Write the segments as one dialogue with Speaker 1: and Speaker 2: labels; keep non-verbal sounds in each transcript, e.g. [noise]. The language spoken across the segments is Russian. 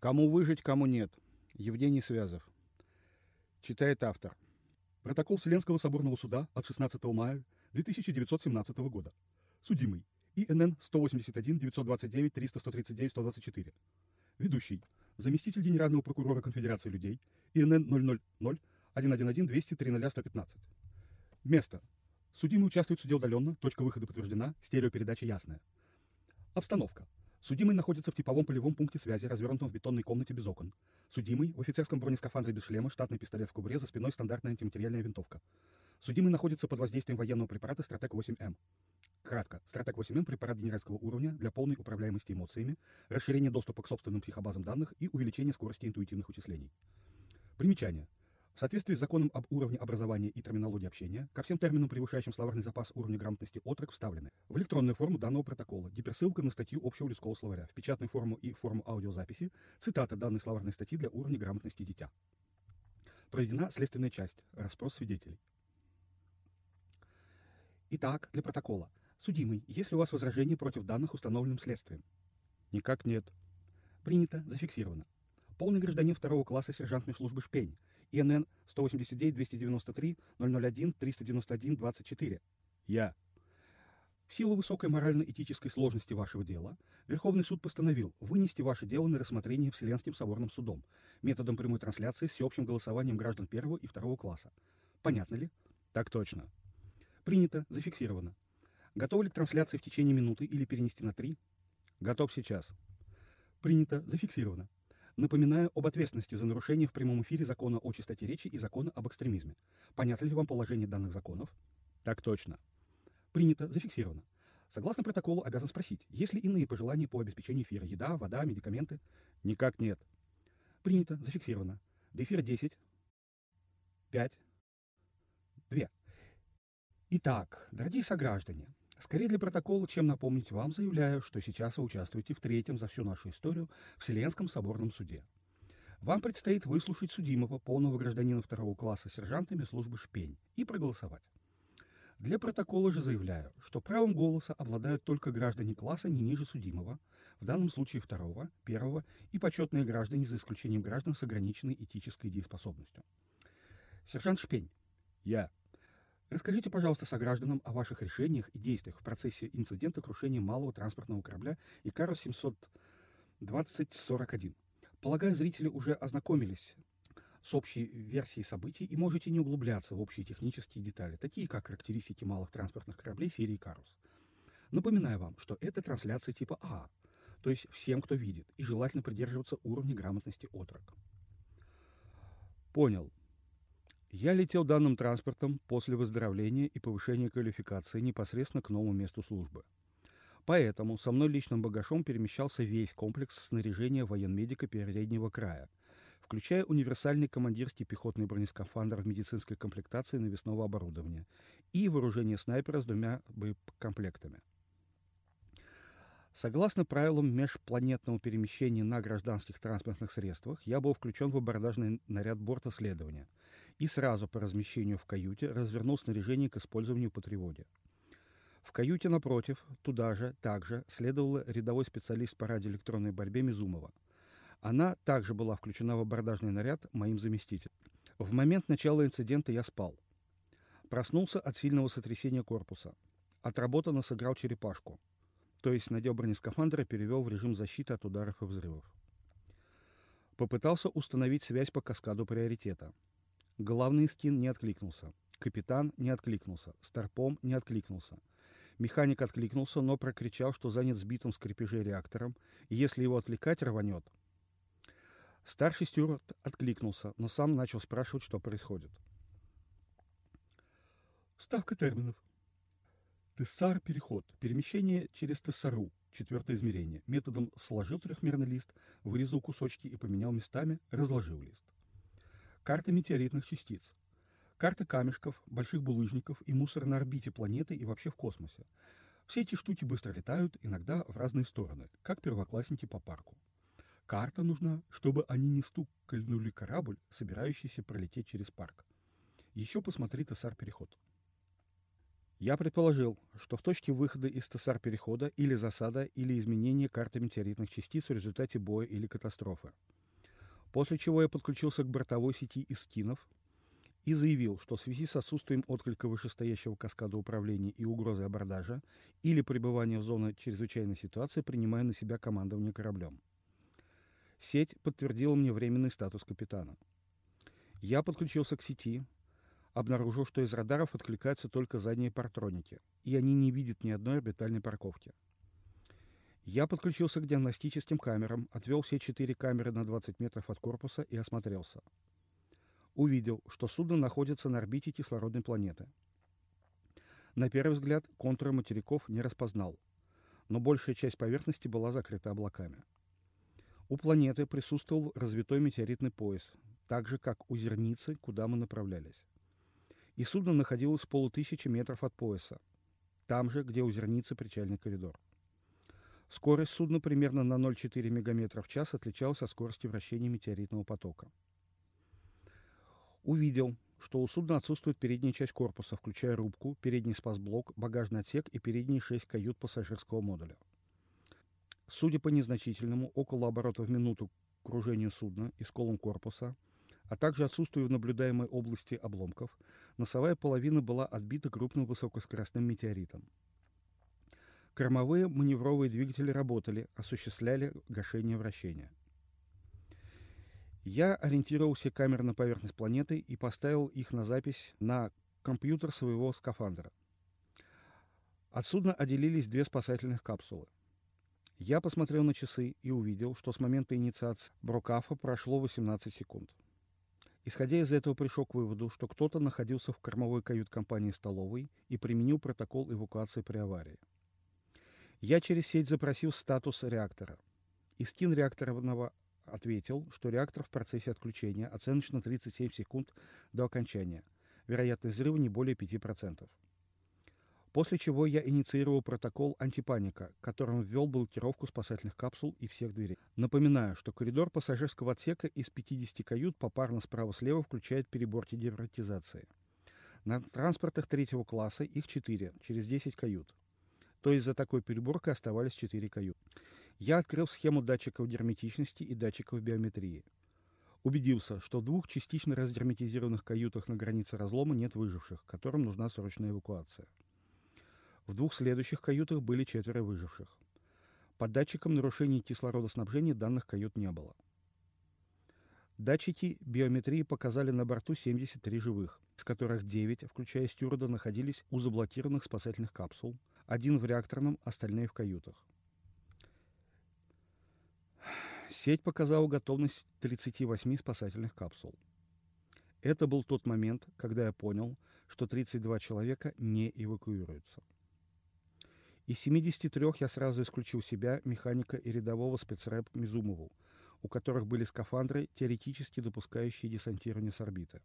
Speaker 1: Кому выжить, кому нет. Евгений Связов. Читает автор.
Speaker 2: Протокол Вселенского соборного суда от 16 мая 2917 года. Судимый. ИНН 181 929 300 139 124. Ведущий. Заместитель Генерального прокурора Конфедерации людей. ИНН 000 111 200 300 115. Место. Судимый участвует в суде удаленно, точка выхода подтверждена, стереопередача ясная. Обстановка. Судимый находится в типовом полевом пункте связи, развернутом в бетонной комнате без окон. Судимый в офицерском бронескафандре без шлема, штатный пистолет в кобуре, за спиной стандартная антиматериальная винтовка. Судимый находится под воздействием военного препарата Стратег-8М. Кратко. Стратег-8М – препарат генеральского уровня для полной управляемости эмоциями, расширения доступа к собственным психобазам данных и увеличения скорости интуитивных вычислений. Примечание. В соответствии с законом об уровне образования и терминологии общения, ко всем терминам, превышающим словарный запас уровня грамотности отрок, вставлены в электронную форму данного протокола гиперссылка на статью общего людского словаря, в печатную форму и форму аудиозаписи, цитата данной словарной статьи для уровня грамотности дитя. Проведена следственная часть, расспрос свидетелей. Итак, для протокола. Судимый, есть ли у вас возражения против данных установленным следствием?
Speaker 1: Никак нет.
Speaker 2: Принято, зафиксировано. Полный гражданин второго класса сержантной службы Шпень, ИНН 189-293-001-391-24.
Speaker 1: Я.
Speaker 2: В силу высокой морально-этической сложности вашего дела, Верховный суд постановил вынести ваше дело на рассмотрение Вселенским соборным судом методом прямой трансляции с всеобщим голосованием граждан первого и второго класса. Понятно ли?
Speaker 1: Так точно.
Speaker 2: Принято, зафиксировано. Готовы ли к трансляции в течение минуты или перенести на три?
Speaker 1: Готов сейчас.
Speaker 2: Принято, зафиксировано. Напоминаю об ответственности за нарушение в прямом эфире закона о чистоте речи и закона об экстремизме. Понятно ли вам положение данных законов?
Speaker 1: Так точно.
Speaker 2: Принято, зафиксировано. Согласно протоколу, обязан спросить, есть ли иные пожелания по обеспечению эфира? Еда, вода, медикаменты?
Speaker 1: Никак нет.
Speaker 2: Принято, зафиксировано. До эфира 10, 5, 2. Итак, дорогие сограждане, Скорее для протокола, чем напомнить вам, заявляю, что сейчас вы участвуете в третьем за всю нашу историю Вселенском соборном суде. Вам предстоит выслушать судимого, полного гражданина второго класса сержантами службы «Шпень» и проголосовать. Для протокола же заявляю, что правом голоса обладают только граждане класса не ниже судимого, в данном случае второго, первого и почетные граждане за исключением граждан с ограниченной этической дееспособностью. Сержант Шпень.
Speaker 1: Я.
Speaker 2: Расскажите, пожалуйста, согражданам о ваших решениях и действиях в процессе инцидента крушения малого транспортного корабля Икаро 720-41. Полагаю, зрители уже ознакомились с общей версией событий и можете не углубляться в общие технические детали, такие как характеристики малых транспортных кораблей серии «Карус». Напоминаю вам, что это трансляция типа А, то есть всем, кто видит, и желательно придерживаться уровня грамотности отрок.
Speaker 1: Понял. Я летел данным транспортом после выздоровления и повышения квалификации непосредственно к новому месту службы. Поэтому со мной личным багажом перемещался весь комплекс снаряжения военмедика переднего края, включая универсальный командирский пехотный бронескафандр в медицинской комплектации навесного оборудования и вооружение снайпера с двумя боекомплектами. Согласно правилам межпланетного перемещения на гражданских транспортных средствах, я был включен в абордажный наряд борта следования и сразу по размещению в каюте развернул снаряжение к использованию по тревоге. В каюте напротив, туда же, также, следовала рядовой специалист по радиоэлектронной борьбе Мизумова. Она также была включена в абордажный наряд моим заместителем. В момент начала инцидента я спал. Проснулся от сильного сотрясения корпуса. Отработанно сыграл черепашку то есть надел бронескафандр и перевел в режим защиты от ударов и взрывов. Попытался установить связь по каскаду приоритета. Главный скин не откликнулся. Капитан не откликнулся. Старпом не откликнулся. Механик откликнулся, но прокричал, что занят сбитым с реактором, и если его отвлекать, рванет. Старший стюарт откликнулся, но сам начал спрашивать, что происходит.
Speaker 2: Ставка терминов. Тессар – переход, перемещение через тессару, четвертое измерение. Методом сложил трехмерный лист, вырезал кусочки и поменял местами, разложил лист. Карта метеоритных частиц. Карта камешков, больших булыжников и мусора на орбите планеты и вообще в космосе. Все эти штуки быстро летают, иногда в разные стороны, как первоклассники по парку. Карта нужна, чтобы они не стукнули корабль, собирающийся пролететь через парк. Еще посмотри Тессар-переход.
Speaker 1: Я предположил, что в точке выхода из ТСАР-перехода или засада, или изменение карты метеоритных частиц в результате боя или катастрофы. После чего я подключился к бортовой сети из скинов и заявил, что в связи с отсутствием отклика вышестоящего каскада управления и угрозой абордажа или пребывания в зоне чрезвычайной ситуации принимаю на себя командование кораблем. Сеть подтвердила мне временный статус капитана. Я подключился к сети, обнаружил, что из радаров откликаются только задние партроники, и они не видят ни одной орбитальной парковки. Я подключился к диагностическим камерам, отвел все четыре камеры на 20 метров от корпуса и осмотрелся. Увидел, что судно находится на орбите кислородной планеты. На первый взгляд контуры материков не распознал, но большая часть поверхности была закрыта облаками. У планеты присутствовал развитой метеоритный пояс, так же, как у зерницы, куда мы направлялись и судно находилось полутысячи метров от пояса, там же, где у Зерницы причальный коридор. Скорость судна примерно на 0,4 мегаметра в час отличалась от скорости вращения метеоритного потока. Увидел, что у судна отсутствует передняя часть корпуса, включая рубку, передний спасблок, багажный отсек и передние шесть кают пассажирского модуля. Судя по незначительному, около оборотов в минуту кружению судна и сколам корпуса – а также отсутствию в наблюдаемой области обломков, носовая половина была отбита крупным высокоскоростным метеоритом. Кормовые маневровые двигатели работали, осуществляли гашение вращения. Я ориентировал все камеры на поверхность планеты и поставил их на запись на компьютер своего скафандра. От судна отделились две спасательных капсулы. Я посмотрел на часы и увидел, что с момента инициации Брокафа прошло 18 секунд. Исходя из этого, пришел к выводу, что кто-то находился в кормовой кают-компании столовой и применил протокол эвакуации при аварии. Я через сеть запросил статус реактора. Искин реакторного ответил, что реактор в процессе отключения оценочно 37 секунд до окончания. Вероятность взрыва не более 5%. После чего я инициировал протокол антипаника, которым ввел блокировку спасательных капсул и всех дверей. Напоминаю, что коридор пассажирского отсека из 50 кают попарно справа-слева включает переборки герметизации. На транспортах третьего класса их 4, через 10 кают. То есть за такой переборкой оставались 4 кают. Я открыл схему датчиков герметичности и датчиков биометрии. Убедился, что в двух частично разгерметизированных каютах на границе разлома нет выживших, которым нужна срочная эвакуация. В двух следующих каютах были четверо выживших. По датчикам нарушений кислородоснабжения данных кают не было. Датчики биометрии показали на борту 73 живых, из которых 9, включая стюарда, находились у заблокированных спасательных капсул, один в реакторном, остальные в каютах. Сеть показала готовность 38 спасательных капсул. Это был тот момент, когда я понял, что 32 человека не эвакуируются. Из 73 я сразу исключил себя, механика и рядового спецрэп Мизумову, у которых были скафандры, теоретически допускающие десантирование с орбиты.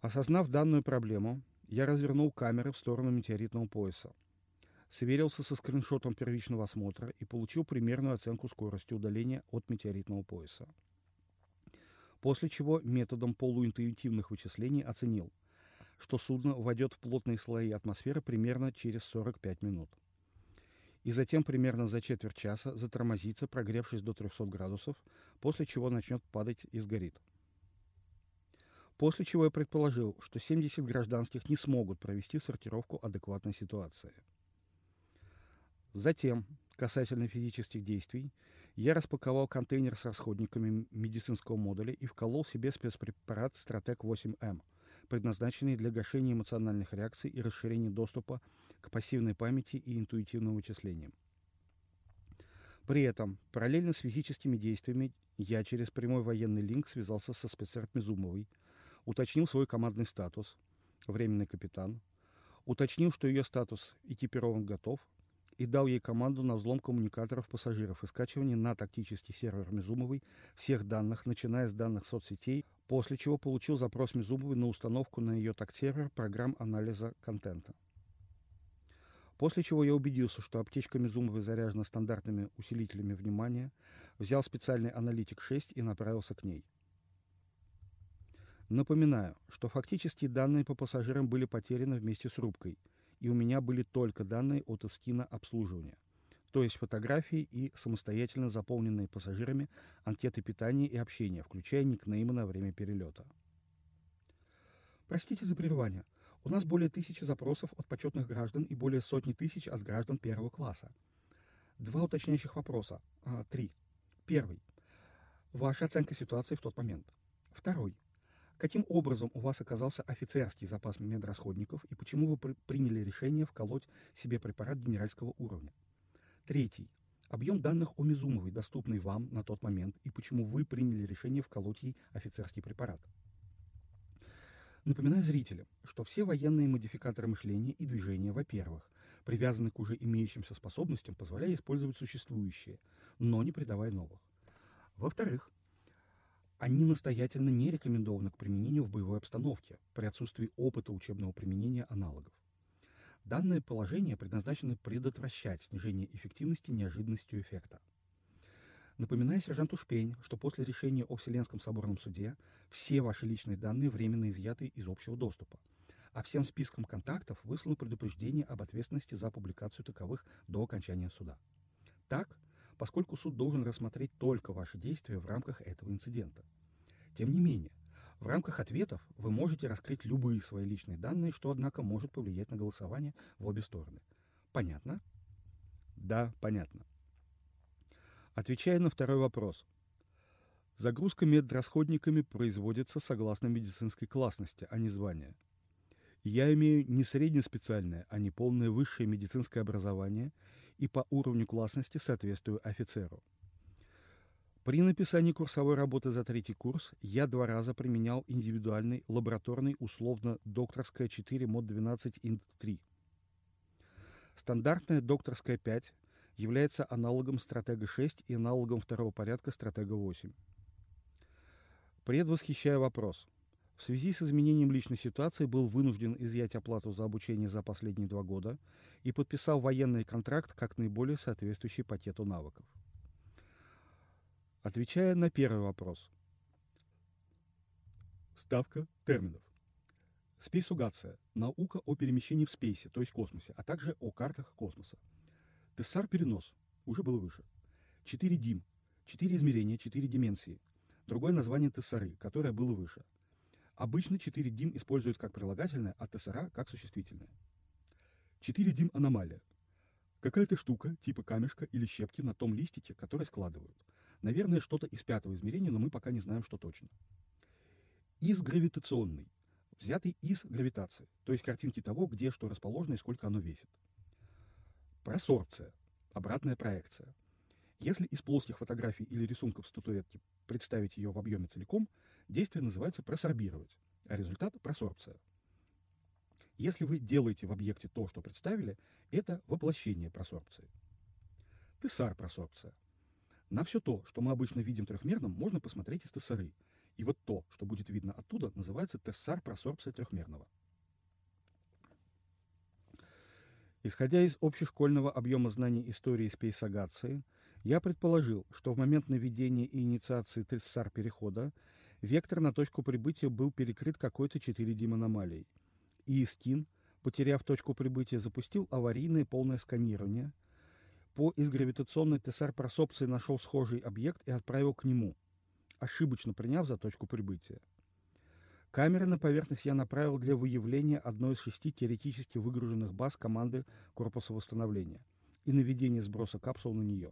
Speaker 1: Осознав данную проблему, я развернул камеры в сторону метеоритного пояса, сверился со скриншотом первичного осмотра и получил примерную оценку скорости удаления от метеоритного пояса. После чего методом полуинтуитивных вычислений оценил – что судно войдет в плотные слои атмосферы примерно через 45 минут. И затем примерно за четверть часа затормозится, прогревшись до 300 градусов, после чего начнет падать и сгорит. После чего я предположил, что 70 гражданских не смогут провести сортировку адекватной ситуации. Затем, касательно физических действий, я распаковал контейнер с расходниками медицинского модуля и вколол себе спецпрепарат Стратег 8М – предназначенные для гашения эмоциональных реакций и расширения доступа к пассивной памяти и интуитивным вычислениям. При этом, параллельно с физическими действиями, я через прямой военный линк связался со спецсерт Мизумовой, уточнил свой командный статус, временный капитан, уточнил, что ее статус экипирован готов, и дал ей команду на взлом коммуникаторов пассажиров и скачивание на тактический сервер Мизумовой всех данных, начиная с данных соцсетей, после чего получил запрос Мизумовой на установку на ее такт-сервер программ анализа контента. После чего я убедился, что аптечка Мизумовой заряжена стандартными усилителями внимания, взял специальный аналитик 6 и направился к ней. Напоминаю, что фактически данные по пассажирам были потеряны вместе с рубкой, и у меня были только данные от эскина обслуживания, то есть фотографии и самостоятельно заполненные пассажирами анкеты питания и общения, включая никнеймы на время перелета.
Speaker 2: Простите за прерывание. У нас более тысячи запросов от почетных граждан и более сотни тысяч от граждан первого класса. Два уточняющих вопроса. А, три. Первый. Ваша оценка ситуации в тот момент. Второй. Каким образом у вас оказался офицерский запас медрасходников и почему вы при приняли решение вколоть себе препарат генеральского уровня? Третий. Объем данных о Мизумовой, доступный вам на тот момент, и почему вы приняли решение вколоть ей офицерский препарат. Напоминаю зрителям, что все военные модификаторы мышления и движения, во-первых, привязаны к уже имеющимся способностям, позволяя использовать существующие, но не придавая новых. Во-вторых, они настоятельно не рекомендованы к применению в боевой обстановке при отсутствии опыта учебного применения аналогов. Данное положение предназначено предотвращать снижение эффективности неожиданностью эффекта. Напоминаю сержанту Шпень, что после решения о Вселенском соборном суде все ваши личные данные временно изъяты из общего доступа, а всем спискам контактов выслано предупреждение об ответственности за публикацию таковых до окончания суда. Так, поскольку суд должен рассмотреть только ваши действия в рамках этого инцидента. Тем не менее, в рамках ответов вы можете раскрыть любые свои личные данные, что, однако, может повлиять на голосование в обе стороны. Понятно?
Speaker 1: Да, понятно. Отвечая на второй вопрос. Загрузка медрасходниками производится согласно медицинской классности, а не звания. Я имею не среднеспециальное, а не полное высшее медицинское образование и по уровню классности соответствую офицеру. При написании курсовой работы за третий курс я два раза применял индивидуальный лабораторный условно докторская 4 мод 12 инт 3. Стандартная докторская 5 является аналогом стратега 6 и аналогом второго порядка стратега 8. Предвосхищая вопрос. В связи с изменением личной ситуации был вынужден изъять оплату за обучение за последние два года и подписал военный контракт как наиболее соответствующий пакету навыков. Отвечая на первый вопрос.
Speaker 2: Ставка терминов. Спейсугация – наука о перемещении в спейсе, то есть космосе, а также о картах космоса – Тессар-перенос уже было выше. 4 дим, 4 измерения, 4 дименсии. Другое название тессары, которое было выше. Обычно 4 дим используют как прилагательное, а тессара как существительное. 4 дим аномалия. Какая-то штука, типа камешка или щепки на том листике, который складывают. Наверное, что-то из пятого измерения, но мы пока не знаем, что точно. Изгравитационный. Взятый из гравитации, то есть картинки того, где что расположено и сколько оно весит. Просорбция – обратная проекция. Если из плоских фотографий или рисунков статуэтки представить ее в объеме целиком, действие называется просорбировать, а результат – просорбция. Если вы делаете в объекте то, что представили, это воплощение просорбции. Тессар-просорбция. На все то, что мы обычно видим трехмерным, можно посмотреть из тессары. И вот то, что будет видно оттуда, называется тессар-просорбция трехмерного. Исходя из общешкольного объема знаний истории спейсагации, я предположил, что в момент наведения и инициации тессар перехода вектор на точку прибытия был перекрыт какой-то 4D аномалией. И Искин, потеряв точку прибытия, запустил аварийное полное сканирование. По изгравитационной тессар-просопции нашел схожий объект и отправил к нему, ошибочно приняв за точку прибытия. Камеры на поверхность я направил для выявления одной из шести теоретически выгруженных баз команды корпуса восстановления и наведения сброса капсул на нее.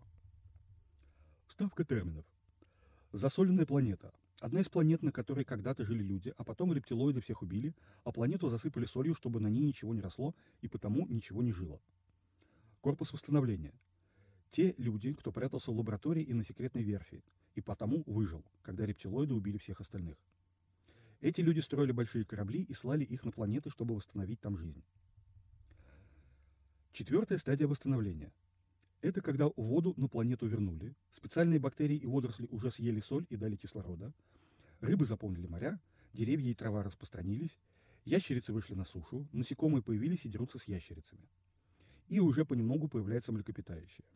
Speaker 2: Ставка терминов. Засоленная планета. Одна из планет, на которой когда-то жили люди, а потом рептилоиды всех убили, а планету засыпали солью, чтобы на ней ничего не росло и потому ничего не жило. Корпус восстановления. Те люди, кто прятался в лаборатории и на секретной верфи, и потому выжил, когда рептилоиды убили всех остальных. Эти люди строили большие корабли и слали их на планеты, чтобы восстановить там жизнь. Четвертая стадия восстановления. Это когда воду на планету вернули, специальные бактерии и водоросли уже съели соль и дали кислорода, рыбы заполнили моря, деревья и трава распространились, ящерицы вышли на сушу, насекомые появились и дерутся с ящерицами. И уже понемногу появляются млекопитающие.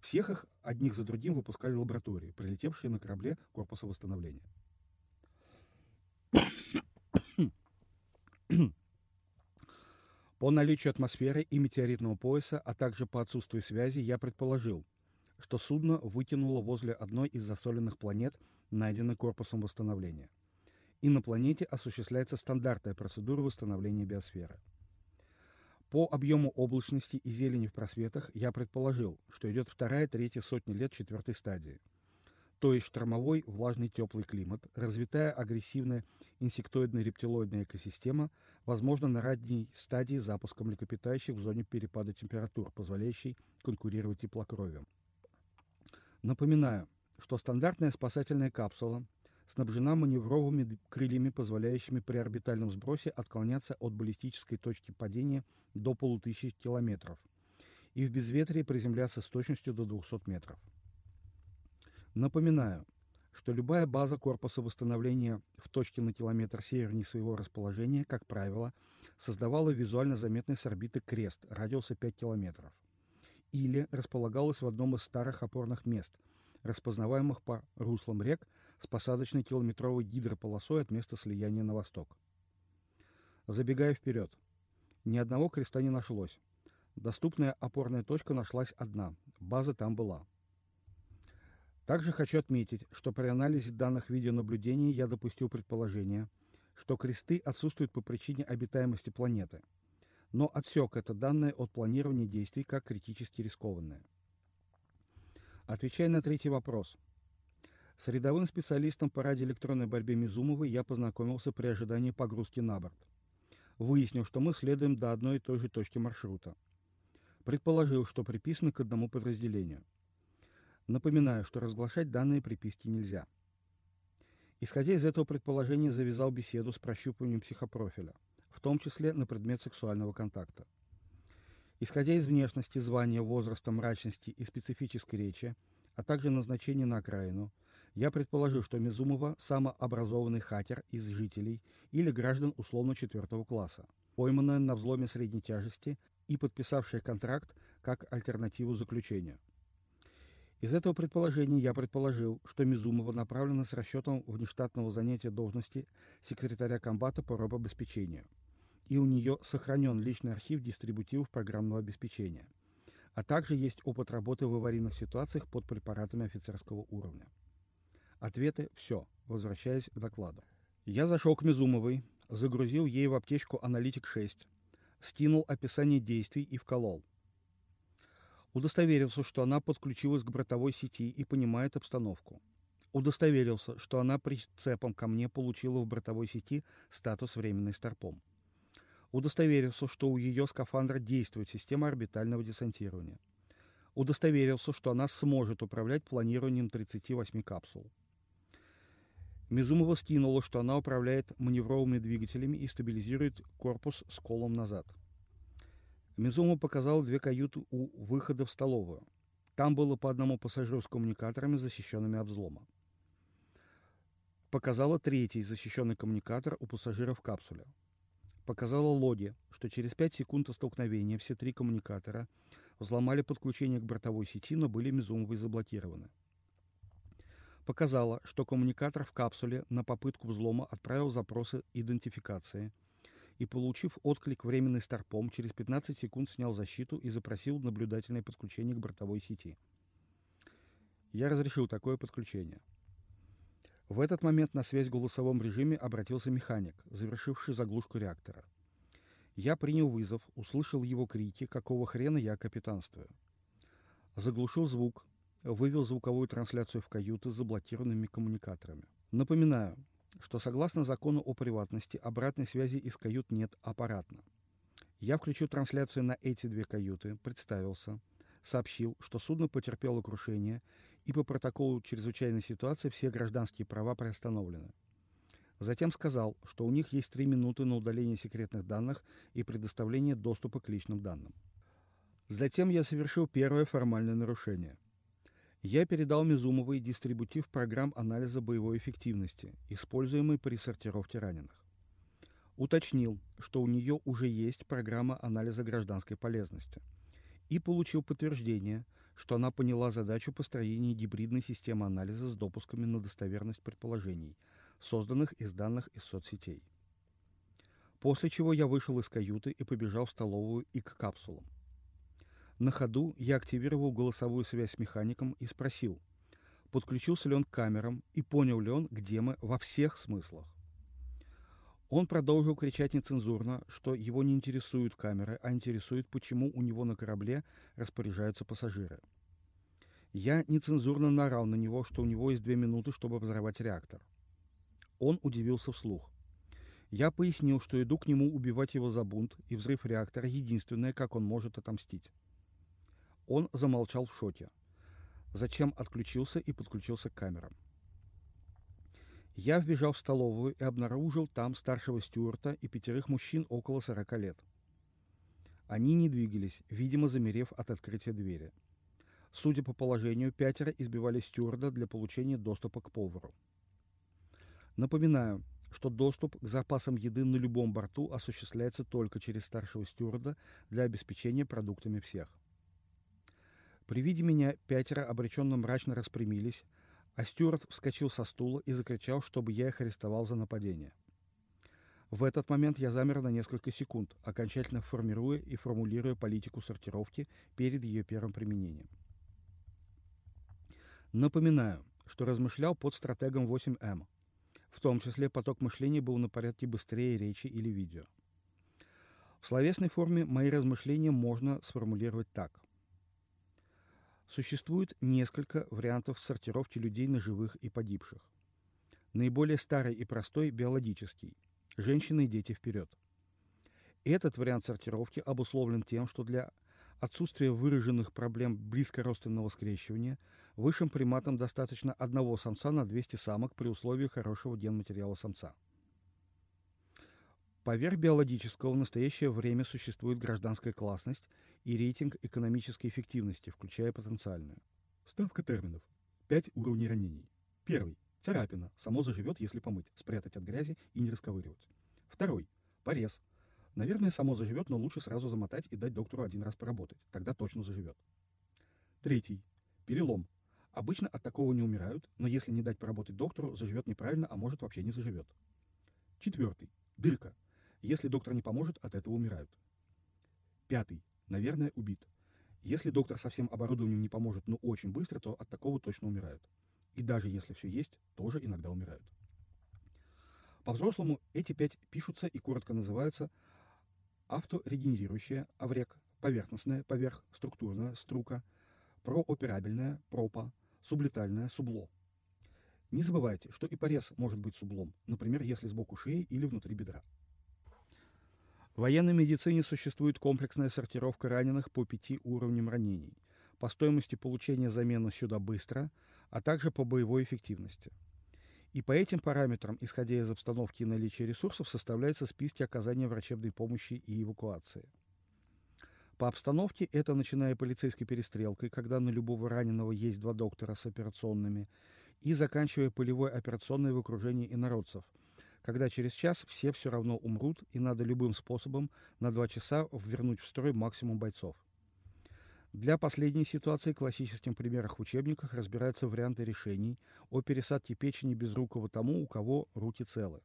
Speaker 2: Всех их одних за другим выпускали лаборатории, прилетевшие на корабле корпуса восстановления.
Speaker 1: По наличию атмосферы и метеоритного пояса, а также по отсутствию связи, я предположил, что судно вытянуло возле одной из засоленных планет, найденной корпусом восстановления. И на планете осуществляется стандартная процедура восстановления биосферы. По объему облачности и зелени в просветах я предположил, что идет вторая, третья сотня лет четвертой стадии – то есть штормовой влажный теплый климат, развитая агрессивная инсектоидная рептилоидная экосистема, возможно, на ранней стадии запуска млекопитающих в зоне перепада температур, позволяющей конкурировать теплокровием. Напоминаю, что стандартная спасательная капсула снабжена маневровыми крыльями, позволяющими при орбитальном сбросе отклоняться от баллистической точки падения до полутысячи километров и в безветрии приземляться с точностью до 200 метров. Напоминаю, что любая база корпуса восстановления в точке на километр севернее своего расположения, как правило, создавала визуально заметный с орбиты крест радиуса 5 километров или располагалась в одном из старых опорных мест, распознаваемых по руслам рек с посадочной километровой гидрополосой от места слияния на восток. Забегая вперед, ни одного креста не нашлось. Доступная опорная точка нашлась одна, база там была – также хочу отметить, что при анализе данных видеонаблюдений я допустил предположение, что кресты отсутствуют по причине обитаемости планеты, но отсек это данные от планирования действий как критически рискованные. Отвечая на третий вопрос. С рядовым специалистом по радиоэлектронной борьбе Мизумовой я познакомился при ожидании погрузки на борт. Выяснил, что мы следуем до одной и той же точки маршрута. Предположил, что приписаны к одному подразделению – Напоминаю, что разглашать данные приписки нельзя. Исходя из этого предположения, завязал беседу с прощупыванием психопрофиля, в том числе на предмет сексуального контакта. Исходя из внешности, звания, возраста, мрачности и специфической речи, а также назначения на окраину, я предположил, что Мизумова – самообразованный хакер из жителей или граждан условно четвертого класса, пойманная на взломе средней тяжести и подписавшая контракт как альтернативу заключению – из этого предположения я предположил, что Мизумова направлена с расчетом внештатного занятия должности секретаря комбата по робообеспечению. И у нее сохранен личный архив дистрибутивов программного обеспечения. А также есть опыт работы в аварийных ситуациях под препаратами офицерского уровня. Ответы – все, возвращаясь к докладу. Я зашел к Мизумовой, загрузил ей в аптечку «Аналитик 6», скинул описание действий и вколол – Удостоверился, что она подключилась к бортовой сети и понимает обстановку. Удостоверился, что она прицепом ко мне получила в бортовой сети статус временной старпом. Удостоверился, что у ее скафандра действует система орбитального десантирования. Удостоверился, что она сможет управлять планированием 38 капсул. Мизумова скинула, что она управляет маневровыми двигателями и стабилизирует корпус с колом назад – Мизума показал две каюты у выхода в столовую. Там было по одному пассажиру с коммуникаторами, защищенными от взлома. Показала третий защищенный коммуникатор у пассажира в капсуле. Показала Лоди, что через 5 секунд столкновения все три коммуникатора взломали подключение к бортовой сети, но были Мизумовой заблокированы. Показала, что коммуникатор в капсуле на попытку взлома отправил запросы идентификации – и, получив отклик временный старпом, через 15 секунд снял защиту и запросил наблюдательное подключение к бортовой сети. Я разрешил такое подключение. В этот момент на связь в голосовом режиме обратился механик, завершивший заглушку реактора. Я принял вызов, услышал его крики, какого хрена я капитанствую. Заглушил звук, вывел звуковую трансляцию в каюты с заблокированными коммуникаторами. Напоминаю, что согласно закону о приватности обратной связи из кают нет аппаратно. Я включил трансляцию на эти две каюты, представился, сообщил, что судно потерпело крушение, и по протоколу чрезвычайной ситуации все гражданские права приостановлены. Затем сказал, что у них есть три минуты на удаление секретных данных и предоставление доступа к личным данным. Затем я совершил первое формальное нарушение – я передал Мизумовой дистрибутив программ анализа боевой эффективности, используемый при сортировке раненых. Уточнил, что у нее уже есть программа анализа гражданской полезности. И получил подтверждение, что она поняла задачу построения гибридной системы анализа с допусками на достоверность предположений, созданных из данных из соцсетей. После чего я вышел из каюты и побежал в столовую и к капсулам. На ходу я активировал голосовую связь с механиком и спросил, подключился ли он к камерам и понял ли он, где мы во всех смыслах. Он продолжил кричать нецензурно, что его не интересуют камеры, а интересует, почему у него на корабле распоряжаются пассажиры. Я нецензурно наорал на него, что у него есть две минуты, чтобы взорвать реактор. Он удивился вслух. Я пояснил, что иду к нему убивать его за бунт, и взрыв реактора — единственное, как он может отомстить. Он замолчал в шоке. Зачем отключился и подключился к камерам. Я вбежал в столовую и обнаружил там старшего стюарта и пятерых мужчин около сорока лет. Они не двигались, видимо, замерев от открытия двери. Судя по положению, пятеро избивали стюарда для получения доступа к повару. Напоминаю, что доступ к запасам еды на любом борту осуществляется только через старшего стюарда для обеспечения продуктами всех. При виде меня пятеро обреченно мрачно распрямились, а Стюарт вскочил со стула и закричал, чтобы я их арестовал за нападение. В этот момент я замер на несколько секунд, окончательно формируя и формулируя политику сортировки перед ее первым применением. Напоминаю, что размышлял под стратегом 8М. В том числе поток мышления был на порядке быстрее речи или видео. В словесной форме мои размышления можно сформулировать так. Существует несколько вариантов сортировки людей на живых и погибших. Наиболее старый и простой – биологический. Женщины и дети вперед. Этот вариант сортировки обусловлен тем, что для отсутствия выраженных проблем близкородственного скрещивания высшим приматам достаточно одного самца на 200 самок при условии хорошего генматериала самца. Поверх биологического в настоящее время существует гражданская классность и рейтинг экономической эффективности, включая потенциальную.
Speaker 2: Ставка терминов. Пять уровней ранений. Первый. Царапина. Само заживет, если помыть, спрятать от грязи и не расковыривать. Второй. Порез. Наверное, само заживет, но лучше сразу замотать и дать доктору один раз поработать. Тогда точно заживет. Третий. Перелом. Обычно от такого не умирают, но если не дать поработать доктору, заживет неправильно, а может вообще не заживет. Четвертый. Дырка. Если доктор не поможет, от этого умирают. Пятый. Наверное, убит. Если доктор со всем оборудованием не поможет, но очень быстро, то от такого точно умирают. И даже если все есть, тоже иногда умирают. По-взрослому эти пять пишутся и коротко называются авторегенерирующая, аврек, поверхностная, поверх, структурная, струка, прооперабельная, пропа, сублетальная, субло. Не забывайте, что и порез может быть сублом, например, если сбоку шеи или внутри бедра.
Speaker 1: В военной медицине существует комплексная сортировка раненых по пяти уровням ранений, по стоимости получения замены сюда быстро, а также по боевой эффективности. И по этим параметрам, исходя из обстановки и наличия ресурсов, составляются списки оказания врачебной помощи и эвакуации. По обстановке это начиная полицейской перестрелкой, когда на любого раненого есть два доктора с операционными, и заканчивая полевой операционной в окружении инородцев – когда через час все все равно умрут, и надо любым способом на два часа ввернуть в строй максимум бойцов. Для последней ситуации классическим примерах в учебниках разбираются варианты решений о пересадке печени безрукого тому, у кого руки целы.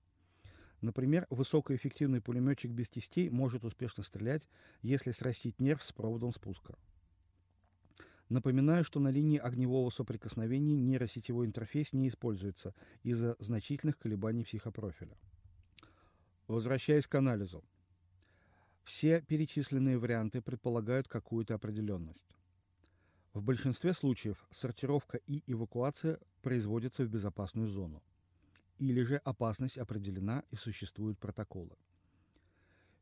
Speaker 1: Например, высокоэффективный пулеметчик без тестей может успешно стрелять, если срастить нерв с проводом спуска. Напоминаю, что на линии огневого соприкосновения нейросетевой интерфейс не используется из-за значительных колебаний психопрофиля. Возвращаясь к анализу. Все перечисленные варианты предполагают какую-то определенность. В большинстве случаев сортировка и эвакуация производятся в безопасную зону. Или же опасность определена и существуют протоколы.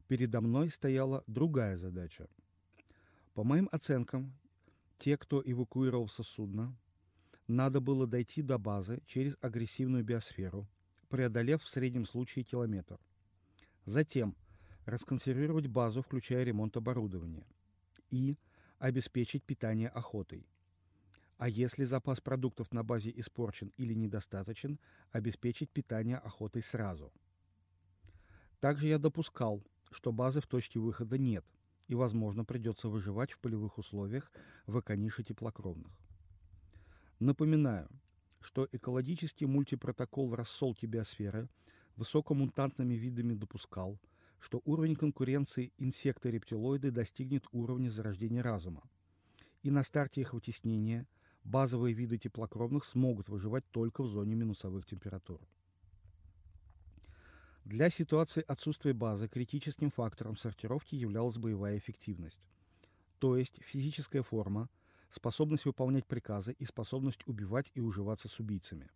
Speaker 1: Передо мной стояла другая задача. По моим оценкам, те, кто эвакуировался с судна, надо было дойти до базы через агрессивную биосферу, преодолев в среднем случае километр. Затем расконсервировать базу, включая ремонт оборудования. И обеспечить питание охотой. А если запас продуктов на базе испорчен или недостаточен, обеспечить питание охотой сразу. Также я допускал, что базы в точке выхода нет, и, возможно, придется выживать в полевых условиях в эконише теплокровных. Напоминаю, что экологический мультипротокол рассолки биосферы высокомутантными видами допускал, что уровень конкуренции инсекты-рептилоиды достигнет уровня зарождения разума. И на старте их вытеснения базовые виды теплокровных смогут выживать только в зоне минусовых температур. Для ситуации отсутствия базы критическим фактором сортировки являлась боевая эффективность, то есть физическая форма, способность выполнять приказы и способность убивать и уживаться с убийцами.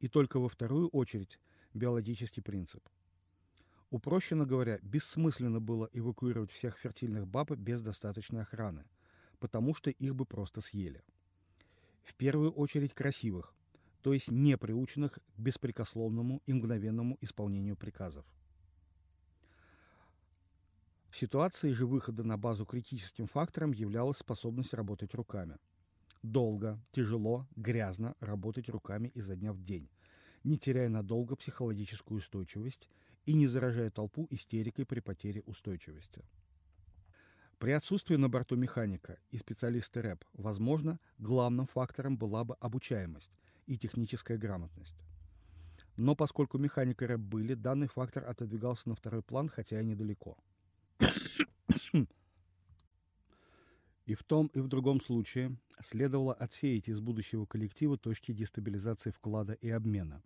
Speaker 1: И только во вторую очередь биологический принцип. Упрощенно говоря, бессмысленно было эвакуировать всех фертильных баб без достаточной охраны, потому что их бы просто съели. В первую очередь красивых, то есть не приученных к беспрекословному и мгновенному исполнению приказов. В ситуации же выхода на базу критическим фактором являлась способность работать руками. Долго, тяжело, грязно работать руками изо дня в день, не теряя надолго психологическую устойчивость и не заражая толпу истерикой при потере устойчивости. При отсутствии на борту механика и специалиста РЭП, возможно, главным фактором была бы обучаемость и техническая грамотность. Но поскольку механика рэп были, данный фактор отодвигался на второй план, хотя и недалеко. И в том и в другом случае следовало отсеять из будущего коллектива точки дестабилизации вклада и обмена,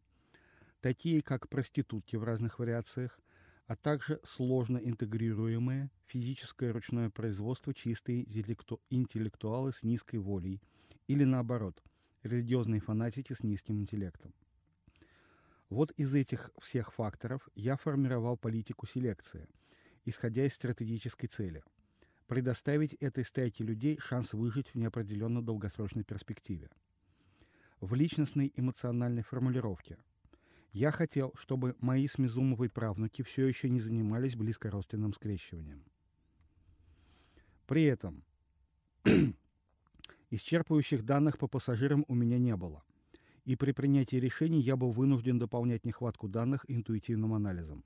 Speaker 1: такие как проститутки в разных вариациях, а также сложно интегрируемые физическое ручное производство чистые интеллектуалы с низкой волей или наоборот, религиозные фанатики с низким интеллектом. Вот из этих всех факторов я формировал политику селекции, исходя из стратегической цели – предоставить этой стайке людей шанс выжить в неопределенно долгосрочной перспективе. В личностной эмоциональной формулировке я хотел, чтобы мои смезумовые правнуки все еще не занимались близкородственным скрещиванием. При этом Исчерпывающих данных по пассажирам у меня не было. И при принятии решений я был вынужден дополнять нехватку данных интуитивным анализом.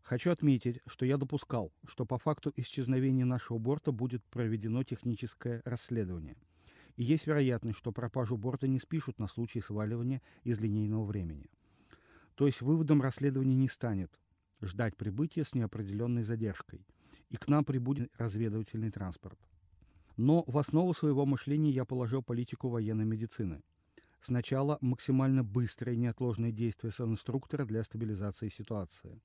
Speaker 1: Хочу отметить, что я допускал, что по факту исчезновения нашего борта будет проведено техническое расследование. И есть вероятность, что пропажу борта не спишут на случай сваливания из линейного времени. То есть выводом расследования не станет ждать прибытия с неопределенной задержкой. И к нам прибудет разведывательный транспорт. Но в основу своего мышления я положил политику военной медицины. Сначала максимально быстрое и неотложное действие инструктора для стабилизации ситуации.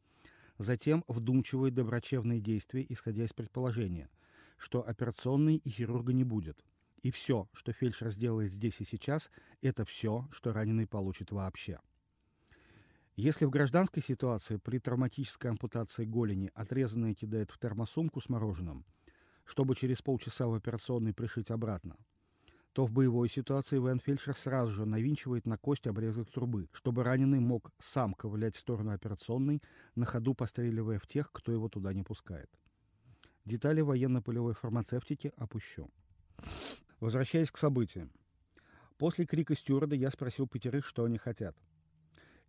Speaker 1: Затем вдумчивые доброчевные действия, исходя из предположения, что операционной и хирурга не будет. И все, что фельдшер сделает здесь и сейчас, это все, что раненый получит вообще. Если в гражданской ситуации при травматической ампутации голени отрезанное кидают в термосумку с мороженым – чтобы через полчаса в операционной пришить обратно, то в боевой ситуации военфельдшер сразу же навинчивает на кость обрезок трубы, чтобы раненый мог сам ковылять в сторону операционной, на ходу постреливая в тех, кто его туда не пускает. Детали военно-полевой фармацевтики опущу. Возвращаясь к событиям. После крика стюарда я спросил пятерых, что они хотят.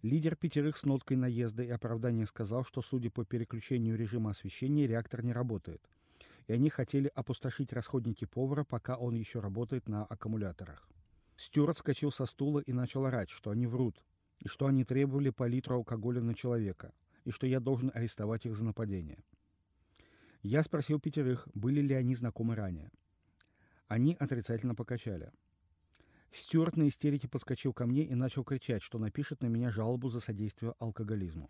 Speaker 1: Лидер пятерых с ноткой наезда и оправдания сказал, что, судя по переключению режима освещения, реактор не работает – и они хотели опустошить расходники повара, пока он еще работает на аккумуляторах. Стюарт скачал со стула и начал орать, что они врут, и что они требовали по литру алкоголя на человека, и что я должен арестовать их за нападение. Я спросил пятерых, были ли они знакомы ранее. Они отрицательно покачали. Стюарт на истерике подскочил ко мне и начал кричать, что напишет на меня жалобу за содействие алкоголизму.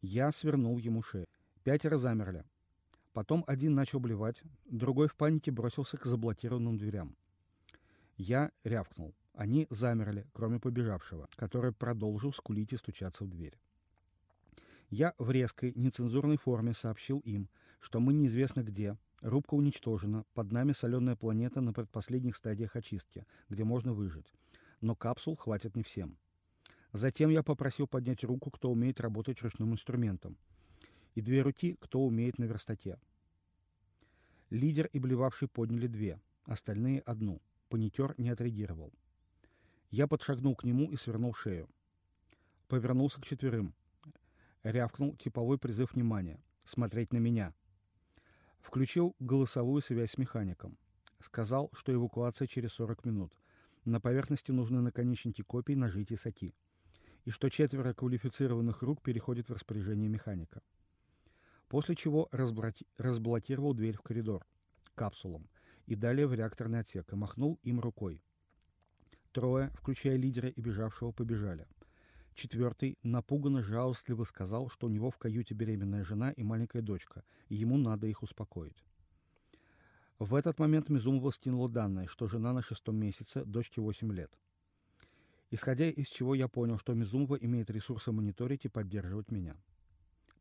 Speaker 1: Я свернул ему шею. Пятеро замерли. Потом один начал блевать, другой в панике бросился к заблокированным дверям. Я рявкнул. Они замерли, кроме побежавшего, который продолжил скулить и стучаться в дверь. Я в резкой, нецензурной форме сообщил им, что мы неизвестно где, рубка уничтожена, под нами соленая планета на предпоследних стадиях очистки, где можно выжить. Но капсул хватит не всем. Затем я попросил поднять руку, кто умеет работать ручным инструментом и две руки, кто умеет на верстаке. Лидер и блевавший подняли две, остальные — одну. Паникер не отреагировал. Я подшагнул к нему и свернул шею. Повернулся к четверым. Рявкнул типовой призыв внимания. Смотреть на меня. Включил голосовую связь с механиком. Сказал, что эвакуация через 40 минут. На поверхности нужны наконечники копий, ножи и тесаки. И что четверо квалифицированных рук переходят в распоряжение механика. После чего разблокировал дверь в коридор капсулам и далее в реакторный отсек и махнул им рукой. Трое, включая лидера и бежавшего, побежали. Четвертый напуганно жалостливо сказал, что у него в каюте беременная жена и маленькая дочка, и ему надо их успокоить. В этот момент Мизумова скинула данные, что жена на шестом месяце, дочке 8 лет. Исходя из чего я понял, что Мизумова имеет ресурсы мониторить и поддерживать меня.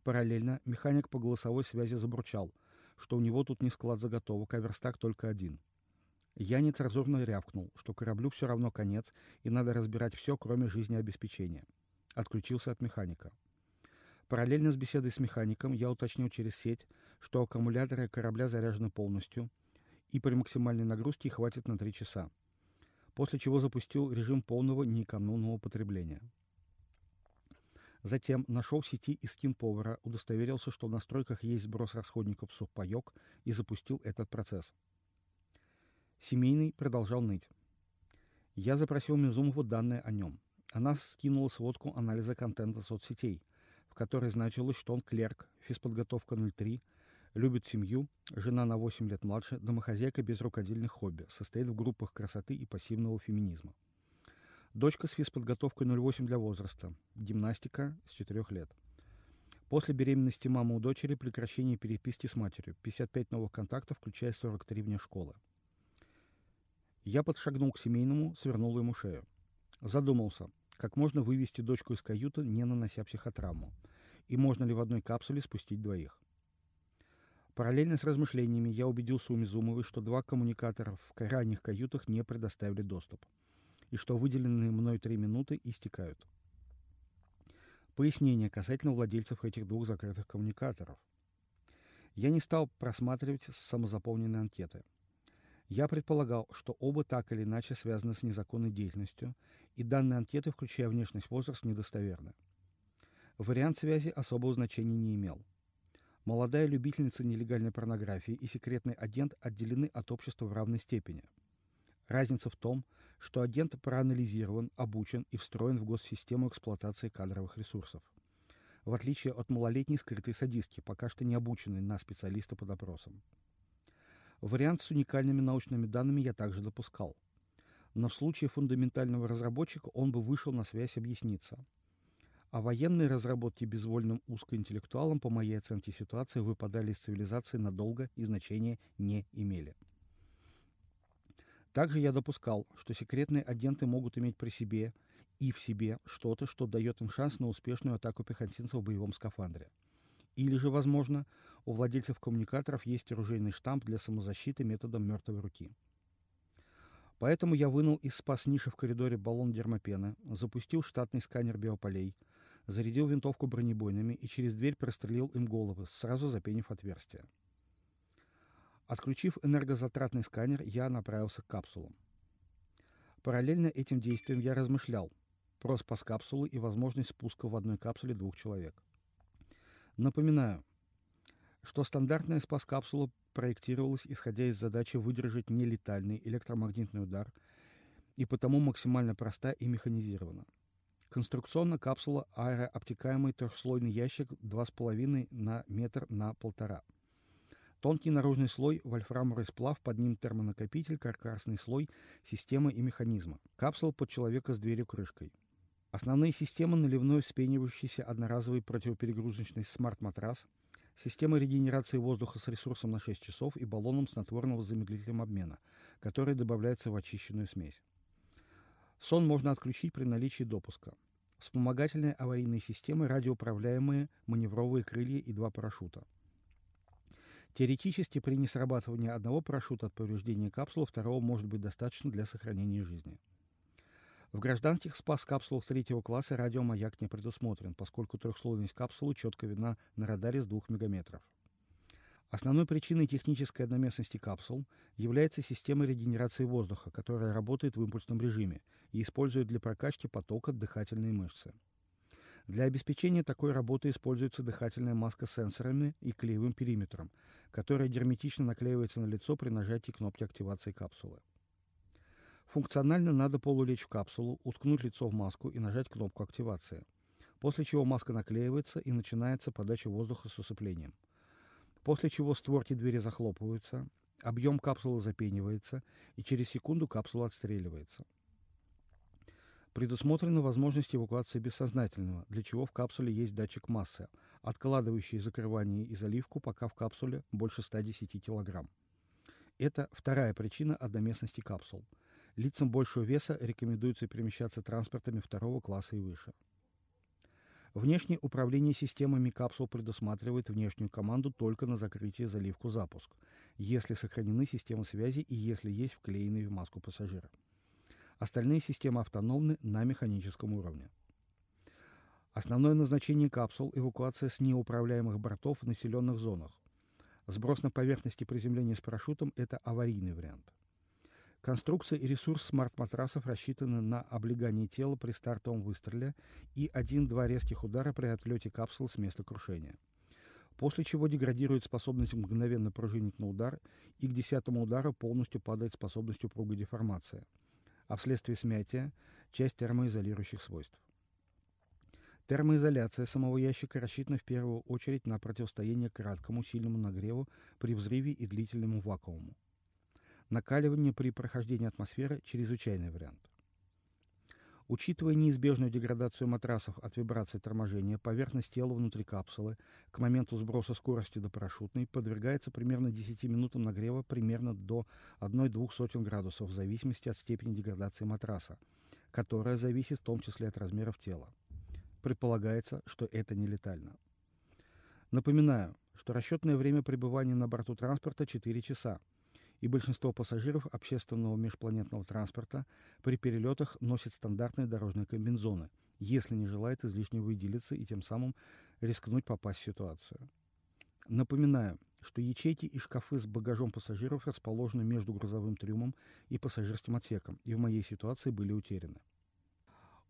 Speaker 1: Параллельно механик по голосовой связи забурчал, что у него тут не склад заготовок, а верстак только один. Я нецензурно рявкнул, что кораблю все равно конец, и надо разбирать все, кроме жизнеобеспечения. Отключился от механика. Параллельно с беседой с механиком я уточнил через сеть, что аккумуляторы корабля заряжены полностью, и при максимальной нагрузке хватит на 3 часа. После чего запустил режим полного неэкономного потребления. Затем нашел в сети Искин повара, удостоверился, что в настройках есть сброс расходников сухпайок и запустил этот процесс. Семейный продолжал ныть. Я запросил Мизумову данные о нем. Она скинула сводку анализа контента соцсетей, в которой значилось, что он клерк, физподготовка 03, любит семью, жена на 8 лет младше, домохозяйка без рукодельных хобби, состоит в группах красоты и пассивного феминизма. Дочка с физподготовкой 08 для возраста, гимнастика с 4 лет. После беременности мамы у дочери прекращение переписки с матерью, 55 новых контактов, включая 43 вне школы. Я подшагнул к семейному, свернул ему шею. Задумался, как можно вывести дочку из каюты, не нанося психотравму, и можно ли в одной капсуле спустить двоих. Параллельно с размышлениями я убедился у Мизумовой, что два коммуникатора в ранних каютах не предоставили доступ, и что выделенные мной три минуты истекают. Пояснение касательно владельцев этих двух закрытых коммуникаторов. Я не стал просматривать самозаполненные анкеты. Я предполагал, что оба так или иначе связаны с незаконной деятельностью, и данные анкеты, включая внешность возраст, недостоверны. Вариант связи особого значения не имел. Молодая любительница нелегальной порнографии и секретный агент отделены от общества в равной степени. Разница в том, что агент проанализирован, обучен и встроен в госсистему эксплуатации кадровых ресурсов. В отличие от малолетней скрытой садистки, пока что не обученной на специалиста по допросам. Вариант с уникальными научными данными я также допускал. Но в случае фундаментального разработчика он бы вышел на связь объясниться. А военные разработки безвольным узкоинтеллектуалам, по моей оценке ситуации, выпадали из цивилизации надолго и значения не имели. Также я допускал, что секретные агенты могут иметь при себе и в себе что-то, что дает им шанс на успешную атаку пехотинцев в боевом скафандре. Или же, возможно, у владельцев коммуникаторов есть оружейный штамп для самозащиты методом мертвой руки. Поэтому я вынул из спас-ниши в коридоре баллон дермопена, запустил штатный сканер биополей, зарядил винтовку бронебойными и через дверь прострелил им головы, сразу запенив отверстие. Отключив энергозатратный сканер, я направился к капсулам. Параллельно этим действием я размышлял про спас капсулы и возможность спуска в одной капсуле двух человек. Напоминаю, что стандартная спас-капсула проектировалась исходя из задачи выдержать нелетальный электромагнитный удар и потому максимально проста и механизирована. Конструкционно капсула аэрообтекаемый трехслойный ящик 2,5 на метр на полтора. Тонкий наружный слой, вольфрамовый сплав, под ним термонакопитель, каркасный слой, система и механизма. Капсула под человека с дверью-крышкой. Основные системы наливной вспенивающийся одноразовый противоперегрузочный смарт-матрас, система регенерации воздуха с ресурсом на 6 часов и баллоном снотворного замедлителем обмена, который добавляется в очищенную смесь. Сон можно отключить при наличии допуска. Вспомогательные аварийные системы, радиоуправляемые маневровые крылья и два парашюта. Теоретически при несрабатывании одного парашюта от повреждения капсулы второго может быть достаточно для сохранения жизни. В гражданских спас-капсулах третьего класса радиомаяк не предусмотрен, поскольку трехслойность капсулы четко видна на радаре с 2 мегаметров. Основной причиной технической одноместности капсул является система регенерации воздуха, которая работает в импульсном режиме и использует для прокачки потока дыхательные мышцы. Для обеспечения такой работы используется дыхательная маска с сенсорами и клеевым периметром, которая герметично наклеивается на лицо при нажатии кнопки активации капсулы. Функционально надо полулечь в капсулу, уткнуть лицо в маску и нажать кнопку активации. После чего маска наклеивается и начинается подача воздуха с усыплением. после чего створки двери захлопываются, объем капсулы запенивается, и через секунду капсула отстреливается. Предусмотрена возможность эвакуации бессознательного, для чего в капсуле есть датчик массы, откладывающий закрывание и заливку, пока в капсуле больше 110 кг. Это вторая причина одноместности капсул. Лицам большего веса рекомендуется перемещаться транспортами второго класса и выше. Внешнее управление системами капсул предусматривает внешнюю команду только на закрытие, заливку, запуск, если сохранены системы связи и если есть вклеенный в маску пассажира. Остальные системы автономны на механическом уровне. Основное назначение капсул – эвакуация с неуправляемых бортов в населенных зонах. Сброс на поверхности приземления с парашютом – это аварийный вариант. Конструкция и ресурс смарт-матрасов рассчитаны на облегание тела при стартовом выстреле и один-два резких удара при отлете капсулы с места крушения. После чего деградирует способность мгновенно пружинить на удар, и к десятому удару полностью падает способность упругой деформации, а вследствие смятия – часть термоизолирующих свойств. Термоизоляция самого ящика рассчитана в первую очередь на противостояние краткому сильному нагреву при взрыве и длительному вакууму. Накаливание при прохождении атмосферы – чрезвычайный вариант. Учитывая неизбежную деградацию матрасов от вибрации торможения, поверхность тела внутри капсулы к моменту сброса скорости до парашютной подвергается примерно 10 минутам нагрева примерно до 1-2 градусов в зависимости от степени деградации матраса, которая зависит в том числе от размеров тела. Предполагается, что это не летально. Напоминаю, что расчетное время пребывания на борту транспорта 4 часа – и большинство пассажиров общественного межпланетного транспорта при перелетах носит стандартные дорожные комбинзоны, если не желает излишне выделиться и тем самым рискнуть попасть в ситуацию. Напоминаю, что ячейки и шкафы с багажом пассажиров расположены между грузовым трюмом и пассажирским отсеком, и в моей ситуации были утеряны.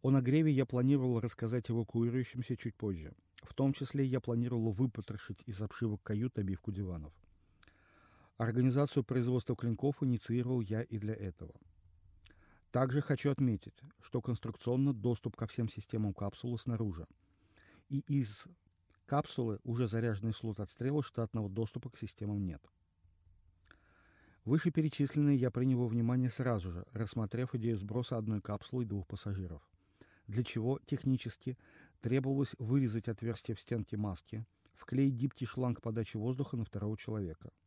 Speaker 1: О нагреве я планировал рассказать эвакуирующимся чуть позже. В том числе я планировал выпотрошить из обшивок кают обивку диванов. Организацию производства клинков инициировал я и для этого. Также хочу отметить, что конструкционно доступ ко всем системам капсулы снаружи. И из капсулы, уже заряженный слот отстрела, штатного доступа к системам нет. Вышеперечисленное я принял во внимание сразу же, рассмотрев идею сброса одной капсулы и двух пассажиров. Для чего технически требовалось вырезать отверстие в стенке маски, вклеить диптий шланг подачи воздуха на второго человека –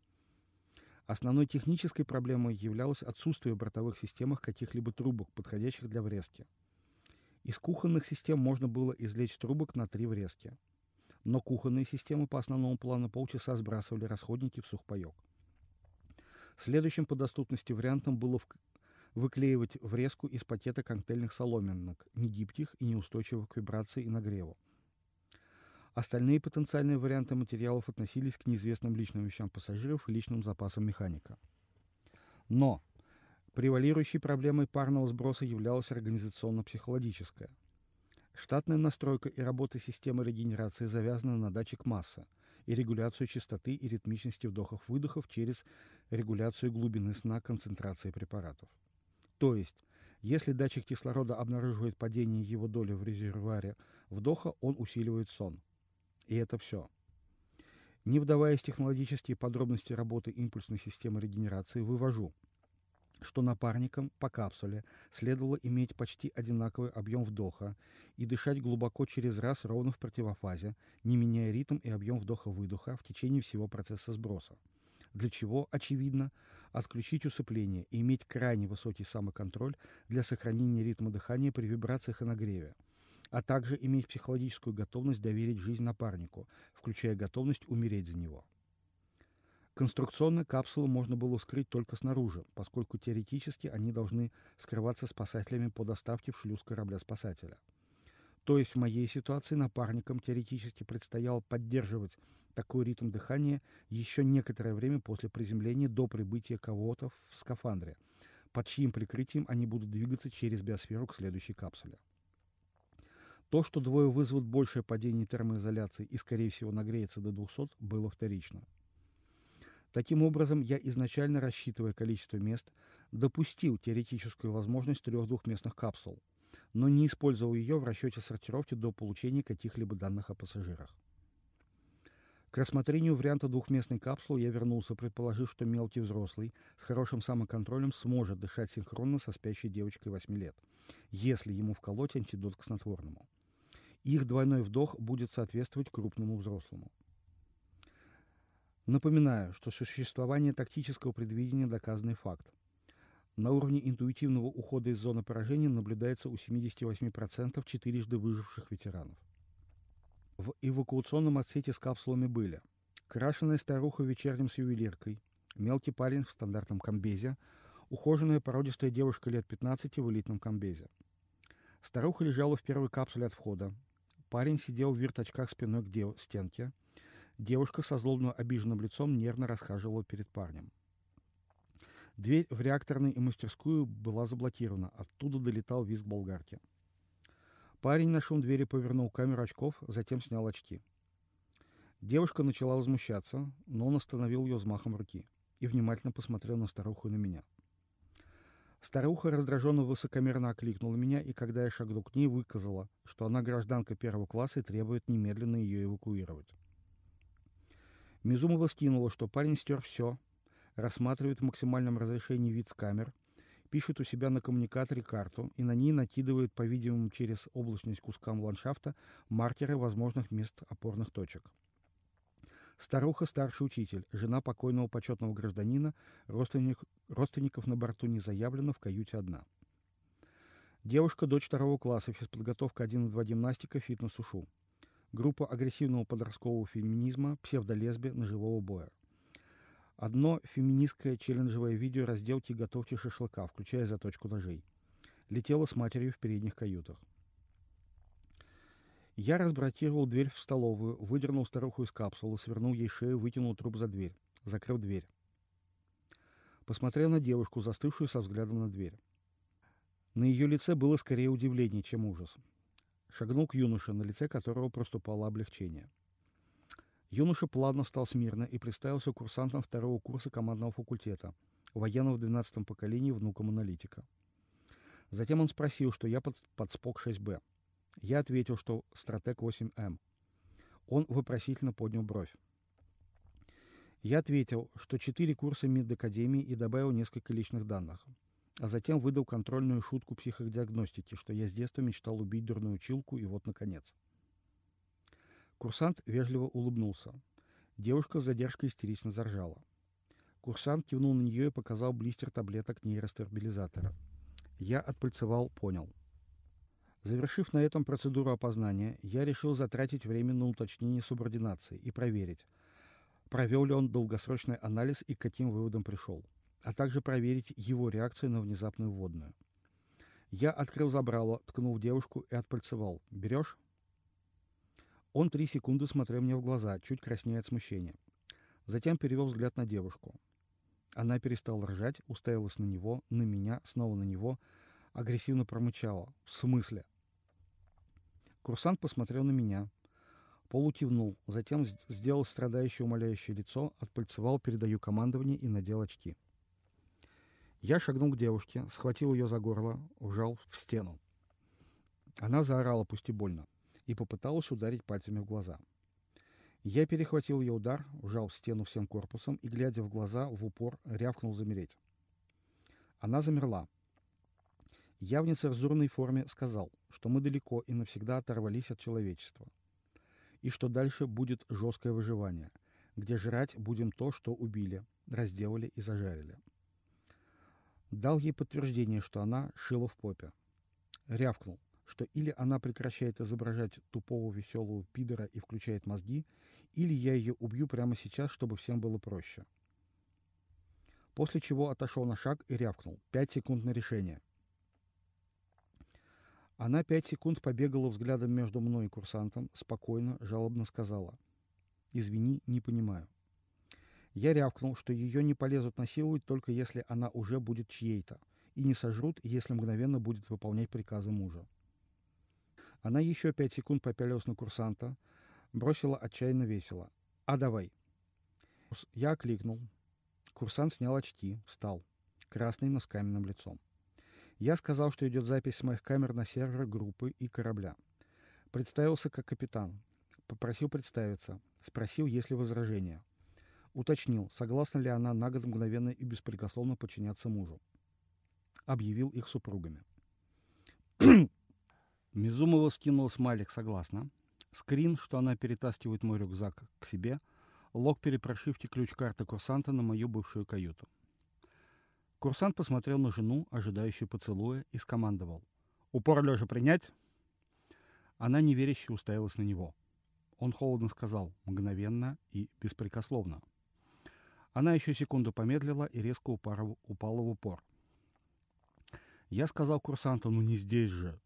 Speaker 1: Основной технической проблемой являлось отсутствие в бортовых системах каких-либо трубок, подходящих для врезки. Из кухонных систем можно было извлечь трубок на три врезки. Но кухонные системы по основному плану полчаса сбрасывали расходники в сухпайок. Следующим по доступности вариантом было выклеивать врезку из пакета коктейльных соломинок, негибких и неустойчивых к вибрации и нагреву. Остальные потенциальные варианты материалов относились к неизвестным личным вещам пассажиров и личным запасам механика. Но превалирующей проблемой парного сброса являлась организационно-психологическая. Штатная настройка и работа системы регенерации завязаны на датчик массы и регуляцию частоты и ритмичности вдохов-выдохов через регуляцию глубины сна концентрации препаратов. То есть, если датчик кислорода обнаруживает падение его доли в резервуаре вдоха, он усиливает сон – и это все. Не вдаваясь в технологические подробности работы импульсной системы регенерации, вывожу, что напарникам по капсуле следовало иметь почти одинаковый объем вдоха и дышать глубоко через раз ровно в противофазе, не меняя ритм и объем вдоха-выдоха в течение всего процесса сброса. Для чего, очевидно, отключить усыпление и иметь крайне высокий самоконтроль для сохранения ритма дыхания при вибрациях и нагреве а также иметь психологическую готовность доверить жизнь напарнику, включая готовность умереть за него. Конструкционно капсулу можно было скрыть только снаружи, поскольку теоретически они должны скрываться спасателями по доставке в шлюз корабля-спасателя. То есть в моей ситуации напарникам теоретически предстояло поддерживать такой ритм дыхания еще некоторое время после приземления до прибытия кого-то в скафандре, под чьим прикрытием они будут двигаться через биосферу к следующей капсуле. То, что двое вызовут большее падение термоизоляции и, скорее всего, нагреется до 200, было вторично. Таким образом, я изначально, рассчитывая количество мест, допустил теоретическую возможность трех двухместных капсул, но не использовал ее в расчете сортировки до получения каких-либо данных о пассажирах. К рассмотрению варианта двухместной капсулы я вернулся, предположив, что мелкий взрослый с хорошим самоконтролем сможет дышать синхронно со спящей девочкой 8 лет, если ему вколоть антидот к снотворному. Их двойной вдох будет соответствовать крупному взрослому. Напоминаю, что существование тактического предвидения – доказанный факт. На уровне интуитивного ухода из зоны поражения наблюдается у 78% четырежды выживших ветеранов. В эвакуационном отсете с капсулами были крашеная старуха вечерним с ювелиркой, мелкий парень в стандартном комбезе, ухоженная породистая девушка лет 15 в элитном комбезе. Старуха лежала в первой капсуле от входа. Парень сидел в верточках спиной к дев- стенке. Девушка со злобно обиженным лицом нервно расхаживала перед парнем. Дверь в реакторную и мастерскую была заблокирована. Оттуда долетал визг болгарки. Парень на шум двери повернул камеру очков, затем снял очки. Девушка начала возмущаться, но он остановил ее взмахом руки и внимательно посмотрел на старуху и на меня. Старуха раздраженно высокомерно окликнула меня, и когда я шагнул к ней, выказала, что она гражданка первого класса и требует немедленно ее эвакуировать. Мизумова скинула, что парень стер все, рассматривает в максимальном разрешении вид с камер, пишет у себя на коммуникаторе карту и на ней накидывает, по-видимому, через облачность кускам ландшафта маркеры возможных мест опорных точек. Старуха – старший учитель, жена покойного почетного гражданина, родственник, родственников на борту не заявлено, в каюте одна. Девушка – дочь второго класса, физподготовка 1 и 2 гимнастика, фитнес-ушу. Группа агрессивного подросткового феминизма, псевдолесби, ножевого боя. Одно феминистское челленджевое видео разделки «Готовьте шашлыка», включая заточку ножей. Летела с матерью в передних каютах. Я разбракировал дверь в столовую, выдернул старуху из капсулы, свернул ей шею, вытянул труп за дверь. Закрыл дверь. Посмотрел на девушку, застывшую со взглядом на дверь. На ее лице было скорее удивление, чем ужас. Шагнул к юноше, на лице которого проступало облегчение. Юноша плавно встал смирно и представился курсантом второго курса командного факультета, военного в 12-м поколении внуком аналитика. Затем он спросил, что я под, под СПОК 6Б. Я ответил, что стратег 8М. Он вопросительно поднял бровь. Я ответил, что четыре курса медакадемии и добавил несколько личных данных. А затем выдал контрольную шутку психодиагностики, что я с детства мечтал убить дурную училку, и вот наконец. Курсант вежливо улыбнулся. Девушка с задержкой истерично заржала. Курсант кивнул на нее и показал блистер таблеток нейростабилизатора. Я отпальцевал, понял. Завершив на этом процедуру опознания, я решил затратить время на уточнение субординации и проверить, провел ли он долгосрочный анализ и к каким выводам пришел, а также проверить его реакцию на внезапную вводную. Я открыл забрало, ткнул девушку и отпальцевал. «Берешь?» Он три секунды смотрел мне в глаза, чуть краснея от смущения. Затем перевел взгляд на девушку. Она перестала ржать, уставилась на него, на меня, снова на него, агрессивно промычала. «В смысле?» Курсант посмотрел на меня, полукивнул, затем сделал страдающее умоляющее лицо, отпальцевал «передаю командование» и надел очки. Я шагнул к девушке, схватил ее за горло, вжал в стену. Она заорала, пусть и больно, и попыталась ударить пальцами в глаза. Я перехватил ее удар, вжал в стену всем корпусом и, глядя в глаза, в упор, рявкнул замереть. Она замерла. Я в нецензурной форме сказал, что мы далеко и навсегда оторвались от человечества. И что дальше будет жесткое выживание, где жрать будем то, что убили, разделали и зажарили. Дал ей подтверждение, что она шила в попе. Рявкнул, что или она прекращает изображать тупого веселого пидора и включает мозги, или я ее убью прямо сейчас, чтобы всем было проще. После чего отошел на шаг и рявкнул. Пять секунд на решение. Она пять секунд побегала взглядом между мной и курсантом, спокойно, жалобно сказала. «Извини, не понимаю». Я рявкнул, что ее не полезут насиловать, только если она уже будет чьей-то, и не сожрут, если мгновенно будет выполнять приказы мужа. Она еще пять секунд попялилась на курсанта, бросила отчаянно весело. «А давай!» Я окликнул. Курсант снял очки, встал, красный, но с каменным лицом. Я сказал, что идет запись с моих камер на сервер группы и корабля. Представился как капитан. Попросил представиться. Спросил, есть ли возражения. Уточнил, согласна ли она на год мгновенно и беспрекословно подчиняться мужу. Объявил их супругами. [clears throat] Мизумова скинула смайлик «согласна». Скрин, что она перетаскивает мой рюкзак к себе. Лог перепрошивки ключ-карты курсанта на мою бывшую каюту. Курсант посмотрел на жену, ожидающую поцелуя, и скомандовал. «Упор лежа принять?» Она неверяще уставилась на него. Он холодно сказал, мгновенно и беспрекословно. Она еще секунду помедлила и резко упала, упала в упор. Я сказал курсанту, ну не здесь же,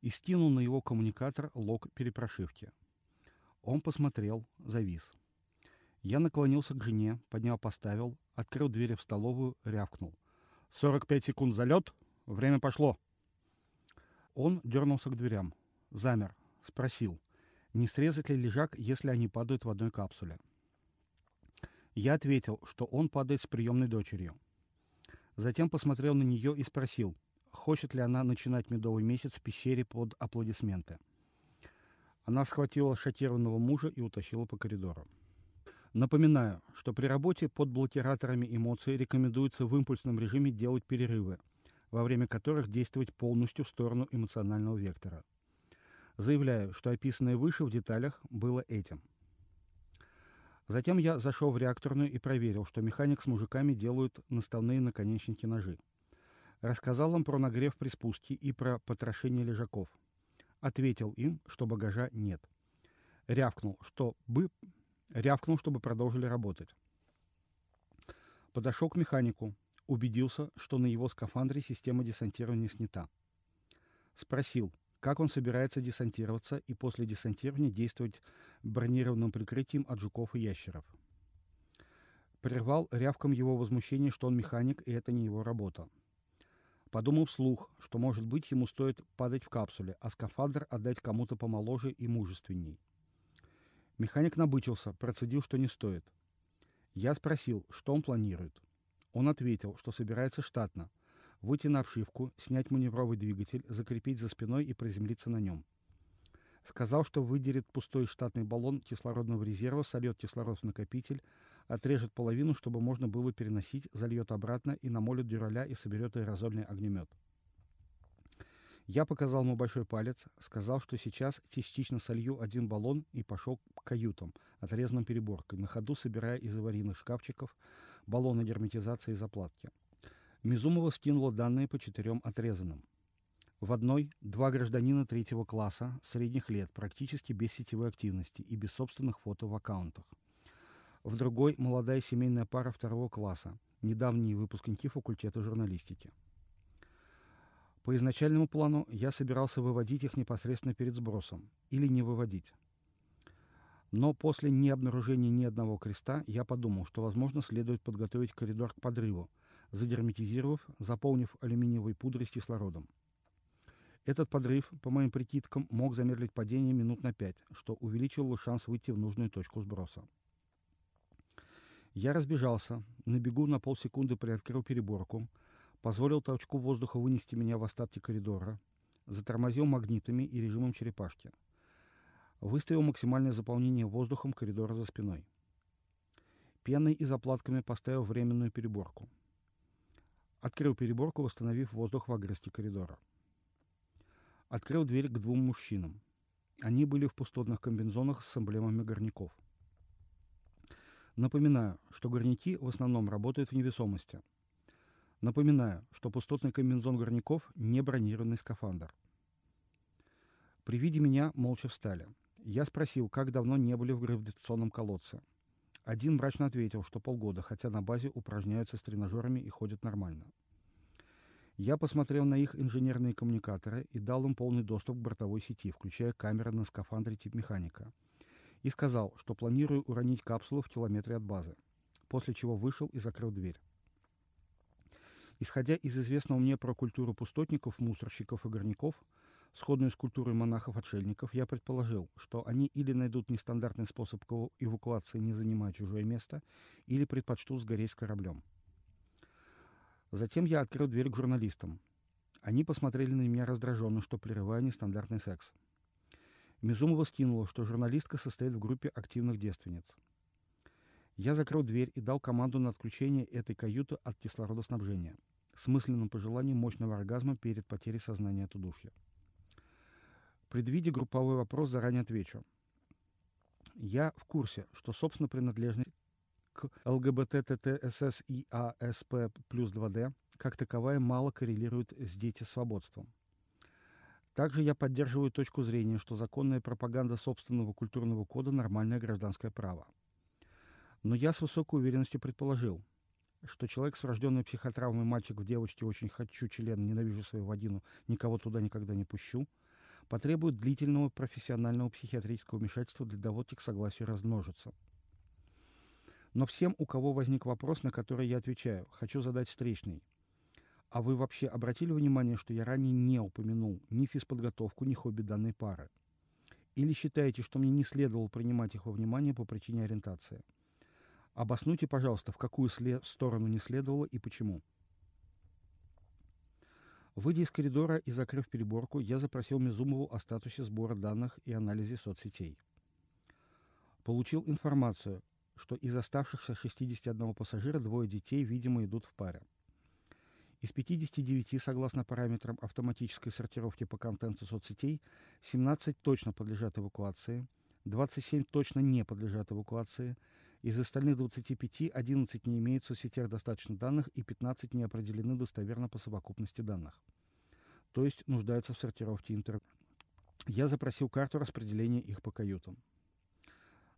Speaker 1: и скинул на его коммуникатор лог перепрошивки. Он посмотрел, завис. Я наклонился к жене, поднял, поставил, открыл двери в столовую, рявкнул. «45 секунд залет, время пошло!» Он дернулся к дверям, замер, спросил, не срезать ли лежак, если они падают в одной капсуле. Я ответил, что он падает с приемной дочерью. Затем посмотрел на нее и спросил, хочет ли она начинать медовый месяц в пещере под аплодисменты. Она схватила шокированного мужа и утащила по коридору. Напоминаю, что при работе под блокираторами эмоций рекомендуется в импульсном режиме делать перерывы, во время которых действовать полностью в сторону эмоционального вектора. Заявляю, что описанное выше в деталях было этим – Затем я зашел в реакторную и проверил, что механик с мужиками делают наставные наконечники ножи. Рассказал им про нагрев при спуске и про потрошение лежаков. Ответил им, что багажа нет. Рявкнул, чтобы, рявкнул, чтобы продолжили работать. Подошел к механику, убедился, что на его скафандре система десантирования снята. Спросил, как он собирается десантироваться и после десантирования действовать бронированным прикрытием от жуков и ящеров. Прервал рявком его возмущение, что он механик, и это не его работа. Подумал вслух, что, может быть, ему стоит падать в капсуле, а скафандр отдать кому-то помоложе и мужественней. Механик набычился, процедил, что не стоит. Я спросил, что он планирует. Он ответил, что собирается штатно, выйти на обшивку, снять маневровый двигатель, закрепить за спиной и приземлиться на нем. Сказал, что выдерет пустой штатный баллон кислородного резерва, сольет кислород в накопитель, отрежет половину, чтобы можно было переносить, зальет обратно и намолит дюраля и соберет аэрозольный огнемет. Я показал ему большой палец, сказал, что сейчас частично солью один баллон и пошел к каютам, отрезанным переборкой, на ходу собирая из аварийных шкафчиков баллоны герметизации и заплатки. Мизумова скинула данные по четырем отрезанным. В одной – два гражданина третьего класса, средних лет, практически без сетевой активности и без собственных фото в аккаунтах. В другой – молодая семейная пара второго класса, недавние выпускники факультета журналистики. По изначальному плану я собирался выводить их непосредственно перед сбросом или не выводить. Но после необнаружения ни одного креста я подумал, что, возможно, следует подготовить коридор к подрыву, задерматизировав, заполнив алюминиевой пудрой с кислородом. Этот подрыв, по моим прикидкам, мог замедлить падение минут на пять, что увеличивало шанс выйти в нужную точку сброса. Я разбежался, на бегу на полсекунды приоткрыл переборку, позволил толчку воздуха вынести меня в остатки коридора, затормозил магнитами и режимом черепашки. Выставил максимальное заполнение воздухом коридора за спиной. Пеной и заплатками поставил временную переборку – Открыл переборку, восстановив воздух в огрызке коридора. Открыл дверь к двум мужчинам. Они были в пустотных комбинзонах с эмблемами горняков. Напоминаю, что горняки в основном работают в невесомости. Напоминаю, что пустотный комбинзон горняков не бронированный скафандр. При виде меня молча встали. Я спросил, как давно не были в гравитационном колодце. Один мрачно ответил, что полгода, хотя на базе упражняются с тренажерами и ходят нормально. Я посмотрел на их инженерные коммуникаторы и дал им полный доступ к бортовой сети, включая камеры на скафандре тип механика. И сказал, что планирую уронить капсулу в километре от базы. После чего вышел и закрыл дверь. Исходя из известного мне про культуру пустотников, мусорщиков и горняков, сходную с культурой монахов-отшельников, я предположил, что они или найдут нестандартный способ эвакуации, не занимая чужое место, или предпочтут сгореть с кораблем. Затем я открыл дверь к журналистам. Они посмотрели на меня раздраженно, что прерывая нестандартный секс. Мизумова скинула, что журналистка состоит в группе активных девственниц. Я закрыл дверь и дал команду на отключение этой каюты от кислородоснабжения с мысленным пожеланием мощного оргазма перед потерей сознания от удушья. Предвидя групповой вопрос, заранее отвечу. Я в курсе, что, собственно, принадлежность к ЛГБТ-ТТ-СС и АСП плюс 2D как таковая мало коррелирует с детисвободством. Также я поддерживаю точку зрения, что законная пропаганда собственного культурного кода – нормальное гражданское право. Но я с высокой уверенностью предположил, что человек с врожденной психотравмой мальчик в девочке очень хочу член, ненавижу свою вагину, никого туда никогда не пущу, потребует длительного профессионального психиатрического вмешательства для доводки к согласию размножиться. Но всем, у кого возник вопрос, на который я отвечаю, хочу задать встречный. А вы вообще обратили внимание, что я ранее не упомянул ни физподготовку, ни хобби данной пары? Или считаете, что мне не следовало принимать их во внимание по причине ориентации? Обоснуйте, пожалуйста, в какую сторону не следовало и почему. Выйдя из коридора и закрыв переборку, я запросил Мизумову о статусе сбора данных и анализе соцсетей. Получил информацию, что из оставшихся 61 пассажира двое детей, видимо, идут в паре. Из 59, согласно параметрам автоматической сортировки по контенту соцсетей, 17 точно подлежат эвакуации, 27 точно не подлежат эвакуации, из остальных 25 11 не имеют в соцсетях достаточно данных и 15 не определены достоверно по совокупности данных. То есть нуждаются в сортировке интер. Я запросил карту распределения их по каютам.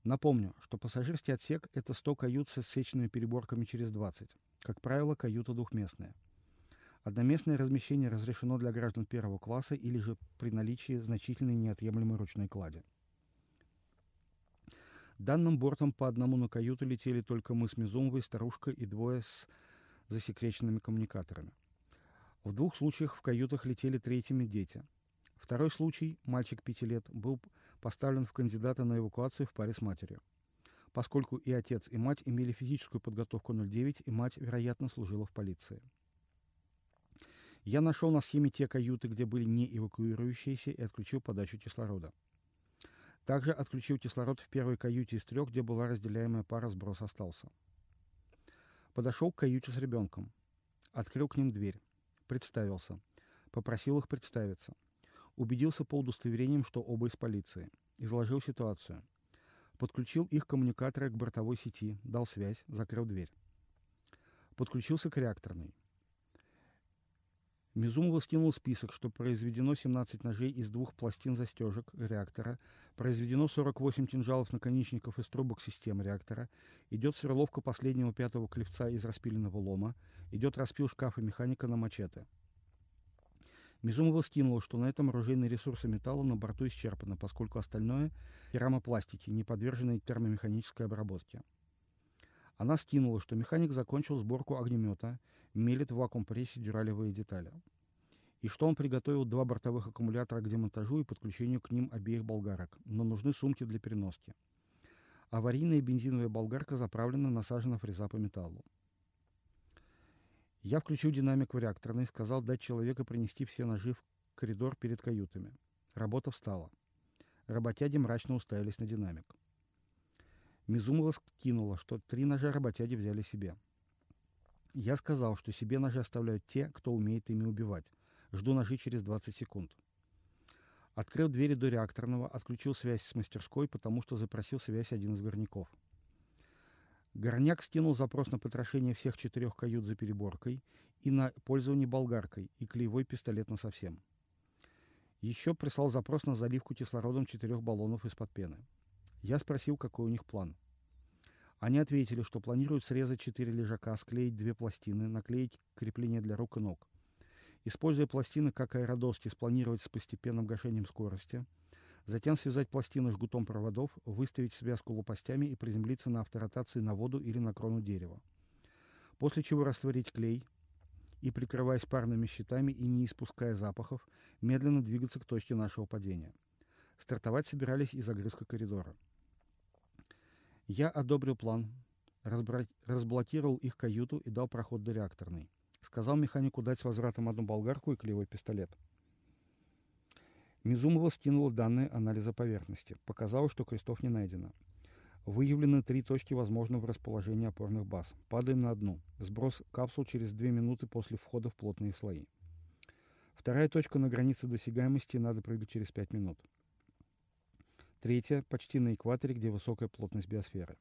Speaker 1: Напомню, что пассажирский отсек – это 100 кают с сечными переборками через 20. Как правило, каюта двухместная. Одноместное размещение разрешено для граждан первого класса или же при наличии значительной неотъемлемой ручной клади. Данным бортом по одному на каюту летели только мы с Мизумовой, старушка и двое с засекреченными коммуникаторами. В двух случаях в каютах летели третьими дети. Второй случай, мальчик пяти лет, был поставлен в кандидата на эвакуацию в паре с матерью. Поскольку и отец, и мать имели физическую подготовку 09, и мать, вероятно, служила в полиции. Я нашел на схеме те каюты, где были не эвакуирующиеся, и отключил подачу кислорода. Также отключил кислород в первой каюте из трех, где была разделяемая пара, сброс остался. Подошел к каюте с ребенком. Открыл к ним дверь. Представился. Попросил их представиться. Убедился по удостоверениям, что оба из полиции. Изложил ситуацию. Подключил их коммуникаторы к бортовой сети, дал связь, закрыл дверь. Подключился к реакторной. Мизумова скинул список, что произведено 17 ножей из двух пластин застежек реактора, произведено 48 кинжалов наконечников из трубок системы реактора, идет сверловка последнего пятого клевца из распиленного лома, идет распил шкафа механика на мачете. Мизумова скинула, что на этом оружейные ресурсы металла на борту исчерпаны, поскольку остальное — керамопластики, не подверженные термомеханической обработке. Она скинула, что механик закончил сборку огнемета, мелит в вакуум-прессе дюралевые детали. И что он приготовил два бортовых аккумулятора к демонтажу и подключению к ним обеих болгарок, но нужны сумки для переноски. Аварийная бензиновая болгарка заправлена, насажена фреза по металлу. Я включил динамик в реакторный, сказал дать человека принести все ножи в коридор перед каютами. Работа встала. Работяги мрачно уставились на динамик. Мизумова скинула, что три ножа работяги взяли себе. Я сказал, что себе ножи оставляют те, кто умеет ими убивать. Жду ножи через 20 секунд. Открыл двери до реакторного, отключил связь с мастерской, потому что запросил связь один из горняков. Горняк скинул запрос на потрошение всех четырех кают за переборкой и на пользование болгаркой и клеевой пистолет на совсем. Еще прислал запрос на заливку кислородом четырех баллонов из-под пены. Я спросил, какой у них план. Они ответили, что планируют срезать четыре лежака, склеить две пластины, наклеить крепление для рук и ног. Используя пластины как аэродоски, спланировать с постепенным гашением скорости. Затем связать пластины жгутом проводов, выставить связку лопастями и приземлиться на авторотации на воду или на крону дерева. После чего растворить клей и, прикрываясь парными щитами и не испуская запахов, медленно двигаться к точке нашего падения. Стартовать собирались из огрызка коридора. Я одобрил план, разблокировал их каюту и дал проход до реакторной. Сказал механику дать с возвратом одну болгарку и клевый пистолет. Мизумова скинула данные анализа поверхности. Показалось, что крестов не найдено. Выявлены три точки возможного расположения опорных баз. Падаем на одну. Сброс капсул через две минуты после входа в плотные слои. Вторая точка на границе досягаемости, надо прыгать через пять минут. Третья почти на экваторе, где высокая плотность биосферы.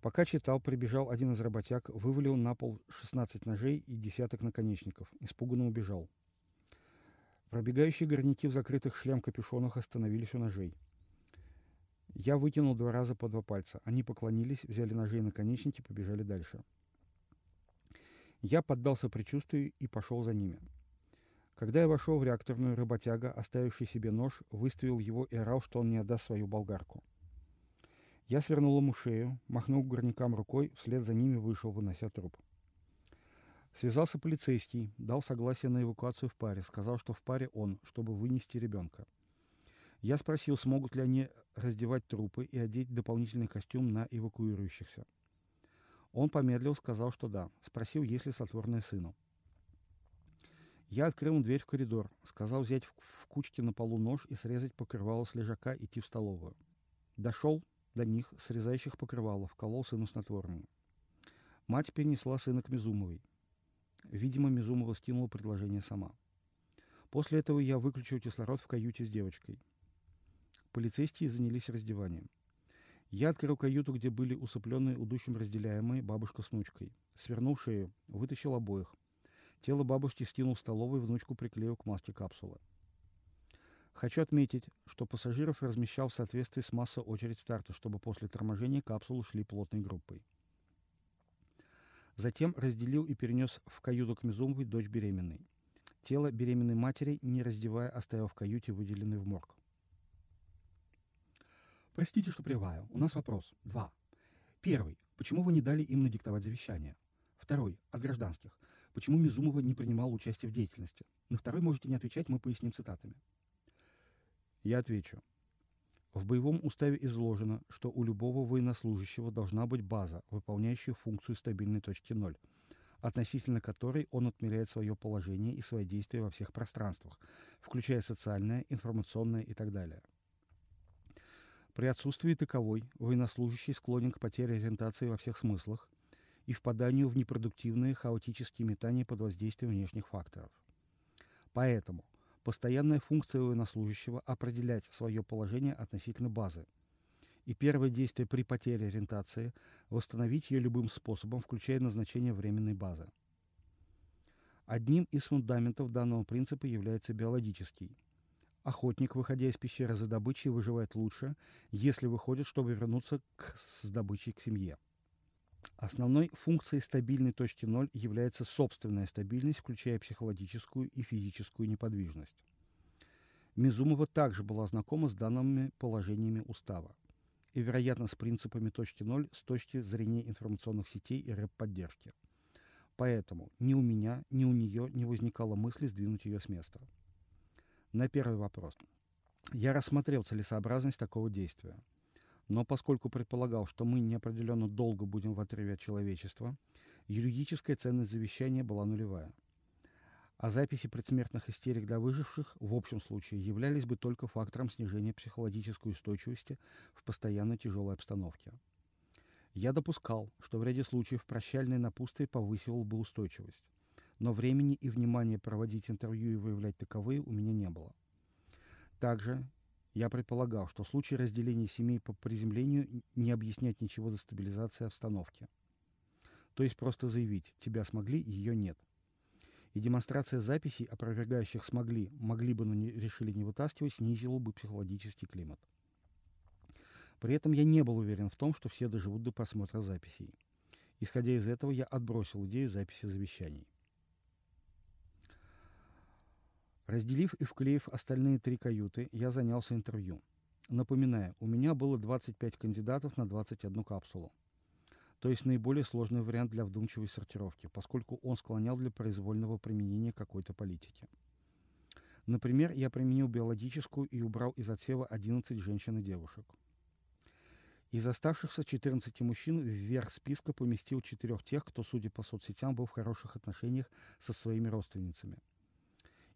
Speaker 1: Пока читал, прибежал один из работяг, вывалил на пол 16 ножей и десяток наконечников. Испуганно убежал. Пробегающие горняки в закрытых шлем-капюшонах остановились у ножей. Я выкинул два раза по два пальца. Они поклонились, взяли ножи и наконечники, побежали дальше. Я поддался предчувствию и пошел за ними. Когда я вошел в реакторную, работяга, оставивший себе нож, выставил его и орал, что он не отдаст свою болгарку. Я свернул ему шею, махнул горнякам рукой, вслед за ними вышел, вынося труп. Связался полицейский, дал согласие на эвакуацию в паре, сказал, что в паре он, чтобы вынести ребенка. Я спросил, смогут ли они раздевать трупы и одеть дополнительный костюм на эвакуирующихся. Он помедлил, сказал, что да. Спросил, есть ли сотворное сыну. Я открыл дверь в коридор, сказал взять в, кучке на полу нож и срезать покрывало с лежака, идти в столовую. Дошел до них, срезающих покрывало, вколол сыну снотворное. Мать перенесла сына к Мизумовой. Видимо, Мизумова скинула предложение сама. После этого я выключил кислород в каюте с девочкой. Полицейские занялись раздеванием. Я открыл каюту, где были усыпленные удушьем разделяемые бабушка с внучкой. Свернул шею, вытащил обоих. Тело бабушки скинул в столовой, внучку приклеил к маске капсулы. Хочу отметить, что пассажиров размещал в соответствии с массой очередь старта, чтобы после торможения капсулы шли плотной группой. Затем разделил и перенес в каюту к Мизумовой дочь беременной. Тело беременной матери, не раздевая, оставил в каюте, выделенной в морг.
Speaker 2: Простите, что прерываю. У нас вопрос. Два. Первый. Почему вы не дали им надиктовать завещание? Второй. От гражданских. Почему Мизумова не принимал участие в деятельности? На второй можете не отвечать, мы поясним цитатами.
Speaker 1: Я отвечу. В боевом уставе изложено, что у любого военнослужащего должна быть база, выполняющая функцию стабильной точки ноль, относительно которой он отмеряет свое положение и свои действия во всех пространствах, включая социальное, информационное и так далее – при отсутствии таковой военнослужащий склонен к потере ориентации во всех смыслах и впаданию в непродуктивные хаотические метания под воздействием внешних факторов. Поэтому постоянная функция военнослужащего – определять свое положение относительно базы. И первое действие при потере ориентации – восстановить ее любым способом, включая назначение временной базы. Одним из фундаментов данного принципа является биологический – Охотник, выходя из пещеры за добычей, выживает лучше, если выходит, чтобы вернуться к, с добычей к семье. Основной функцией стабильной точки ноль является собственная стабильность, включая психологическую и физическую неподвижность. Мизумова также была знакома с данными положениями устава и, вероятно, с принципами точки ноль с точки зрения информационных сетей и рэп-поддержки. Поэтому ни у меня, ни у нее не возникало мысли сдвинуть ее с места. На первый вопрос. Я рассмотрел целесообразность такого действия. Но поскольку предполагал, что мы неопределенно долго будем в отрыве от человечества, юридическая ценность завещания была нулевая. А записи предсмертных истерик для выживших в общем случае являлись бы только фактором снижения психологической устойчивости в постоянно тяжелой обстановке. Я допускал, что в ряде случаев прощальное напутствие повысило бы устойчивость но времени и внимания проводить интервью и выявлять таковые у меня не было. Также я предполагал, что в случае разделения семей по приземлению не объяснять ничего до стабилизации обстановки. То есть просто заявить «тебя смогли, ее нет». И демонстрация записей, опровергающих «смогли», «могли бы, но не, решили не вытаскивать», снизила бы психологический климат. При этом я не был уверен в том, что все доживут до просмотра записей. Исходя из этого, я отбросил идею записи завещаний. Разделив и вклеив остальные три каюты, я занялся интервью. Напоминаю, у меня было 25 кандидатов на 21 капсулу. То есть наиболее сложный вариант для вдумчивой сортировки, поскольку он склонял для произвольного применения какой-то политики. Например, я применил биологическую и убрал из отсева 11 женщин и девушек. Из оставшихся 14 мужчин вверх списка поместил четырех тех, кто, судя по соцсетям, был в хороших отношениях со своими родственницами –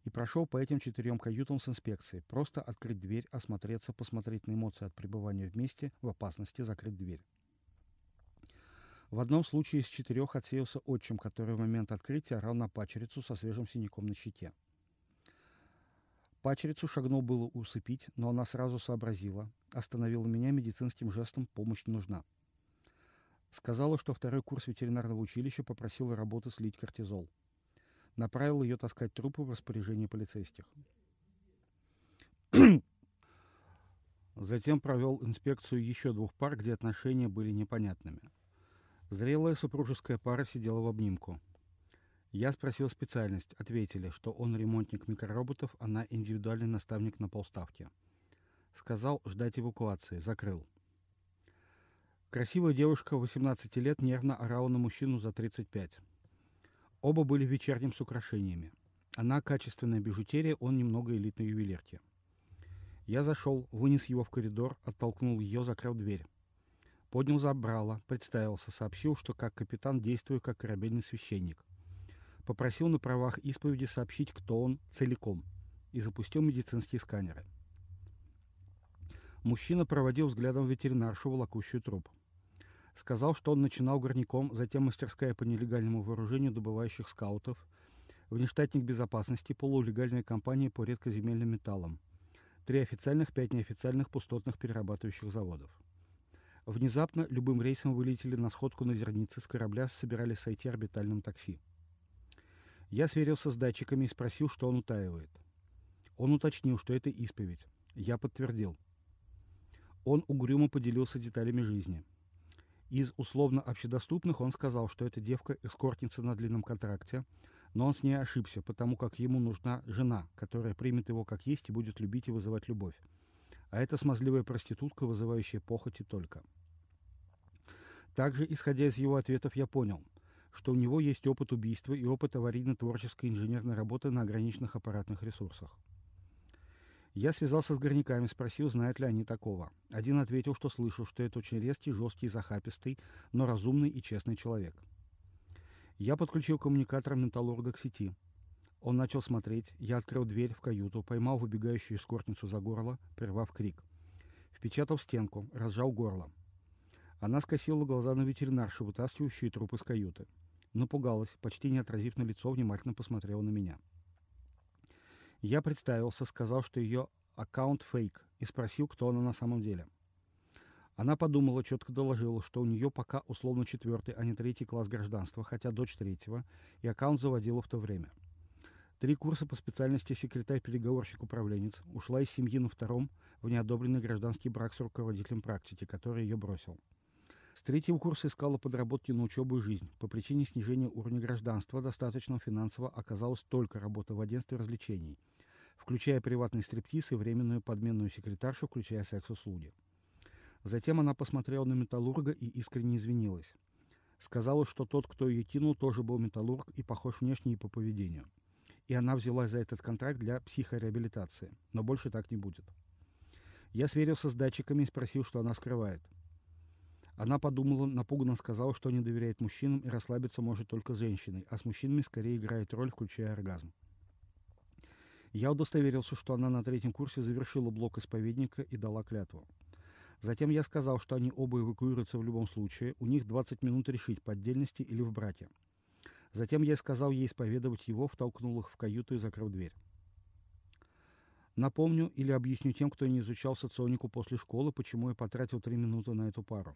Speaker 1: и прошел по этим четырем каютам с инспекцией. Просто открыть дверь, осмотреться, посмотреть на эмоции от пребывания вместе, в опасности закрыть дверь. В одном случае из четырех отсеялся отчим, который в момент открытия орал на пачерицу со свежим синяком на щеке. Пачерицу шагнул было усыпить, но она сразу сообразила, остановила меня медицинским жестом «помощь нужна». Сказала, что второй курс ветеринарного училища попросила работы слить кортизол – направил ее таскать трупы в распоряжение полицейских. Затем провел инспекцию еще двух пар, где отношения были непонятными. Зрелая супружеская пара сидела в обнимку. Я спросил специальность. Ответили, что он ремонтник микророботов, она индивидуальный наставник на полставки. Сказал ждать эвакуации. Закрыл. Красивая девушка 18 лет нервно орала на мужчину за 35. Оба были вечерним с украшениями. Она качественная бижутерия, он немного элитной ювелирки. Я зашел, вынес его в коридор, оттолкнул ее, закрыл дверь. Поднял забрало, представился, сообщил, что как капитан действую как корабельный священник. Попросил на правах исповеди сообщить, кто он целиком, и запустил медицинские сканеры. Мужчина проводил взглядом ветеринаршу, волокущую труп. Сказал, что он начинал горняком, затем мастерская по нелегальному вооружению добывающих скаутов, внештатник безопасности, полулегальная компания по редкоземельным металлам, три официальных, пять неофициальных пустотных перерабатывающих заводов. Внезапно любым рейсом вылетели на сходку на зерницы, с корабля собирались сойти орбитальным такси. Я сверился с датчиками и спросил, что он утаивает. Он уточнил, что это исповедь. Я подтвердил. Он угрюмо поделился деталями жизни. Из условно общедоступных он сказал, что эта девка эскортница на длинном контракте, но он с ней ошибся, потому как ему нужна жена, которая примет его как есть и будет любить и вызывать любовь. А это смазливая проститутка, вызывающая похоти только. Также, исходя из его ответов, я понял, что у него есть опыт убийства и опыт аварийно-творческой инженерной работы на ограниченных аппаратных ресурсах. Я связался с горняками, спросил, знают ли они такого. Один ответил, что слышал, что это очень резкий, жесткий, захапистый, но разумный и честный человек. Я подключил коммуникатор металлурга к сети. Он начал смотреть, я открыл дверь в каюту, поймал выбегающую эскортницу за горло, прервав крик. Впечатал в стенку, разжал горло. Она скосила глаза на ветеринаршу, вытаскивающую труп из каюты. Напугалась, почти не отразив на лицо, внимательно посмотрела на меня. — я представился, сказал, что ее аккаунт фейк, и спросил, кто она на самом деле. Она подумала, четко доложила, что у нее пока условно четвертый, а не третий класс гражданства, хотя дочь третьего, и аккаунт заводила в то время. Три курса по специальности секретарь-переговорщик-управленец, ушла из семьи на втором в неодобренный гражданский брак с руководителем практики, который ее бросил. С третьего курса искала подработки на учебу и жизнь. По причине снижения уровня гражданства достаточно финансово оказалась только работа в агентстве развлечений – включая приватный стриптиз и временную подменную секретаршу, включая секс-услуги. Затем она посмотрела на металлурга и искренне извинилась. Сказала, что тот, кто ее кинул, тоже был металлург и похож внешне и по поведению. И она взялась за этот контракт для психореабилитации. Но больше так не будет. Я сверился с датчиками и спросил, что она скрывает. Она подумала, напуганно сказала, что не доверяет мужчинам и расслабиться может только женщиной, а с мужчинами скорее играет роль, включая оргазм. Я удостоверился, что она на третьем курсе завершила блок исповедника и дала клятву. Затем я сказал, что они оба эвакуируются в любом случае, у них 20 минут решить, по отдельности или в браке. Затем я сказал ей исповедовать его, втолкнул их в каюту и закрыл дверь. Напомню или объясню тем, кто не изучал соционику после школы, почему я потратил три минуты на эту пару.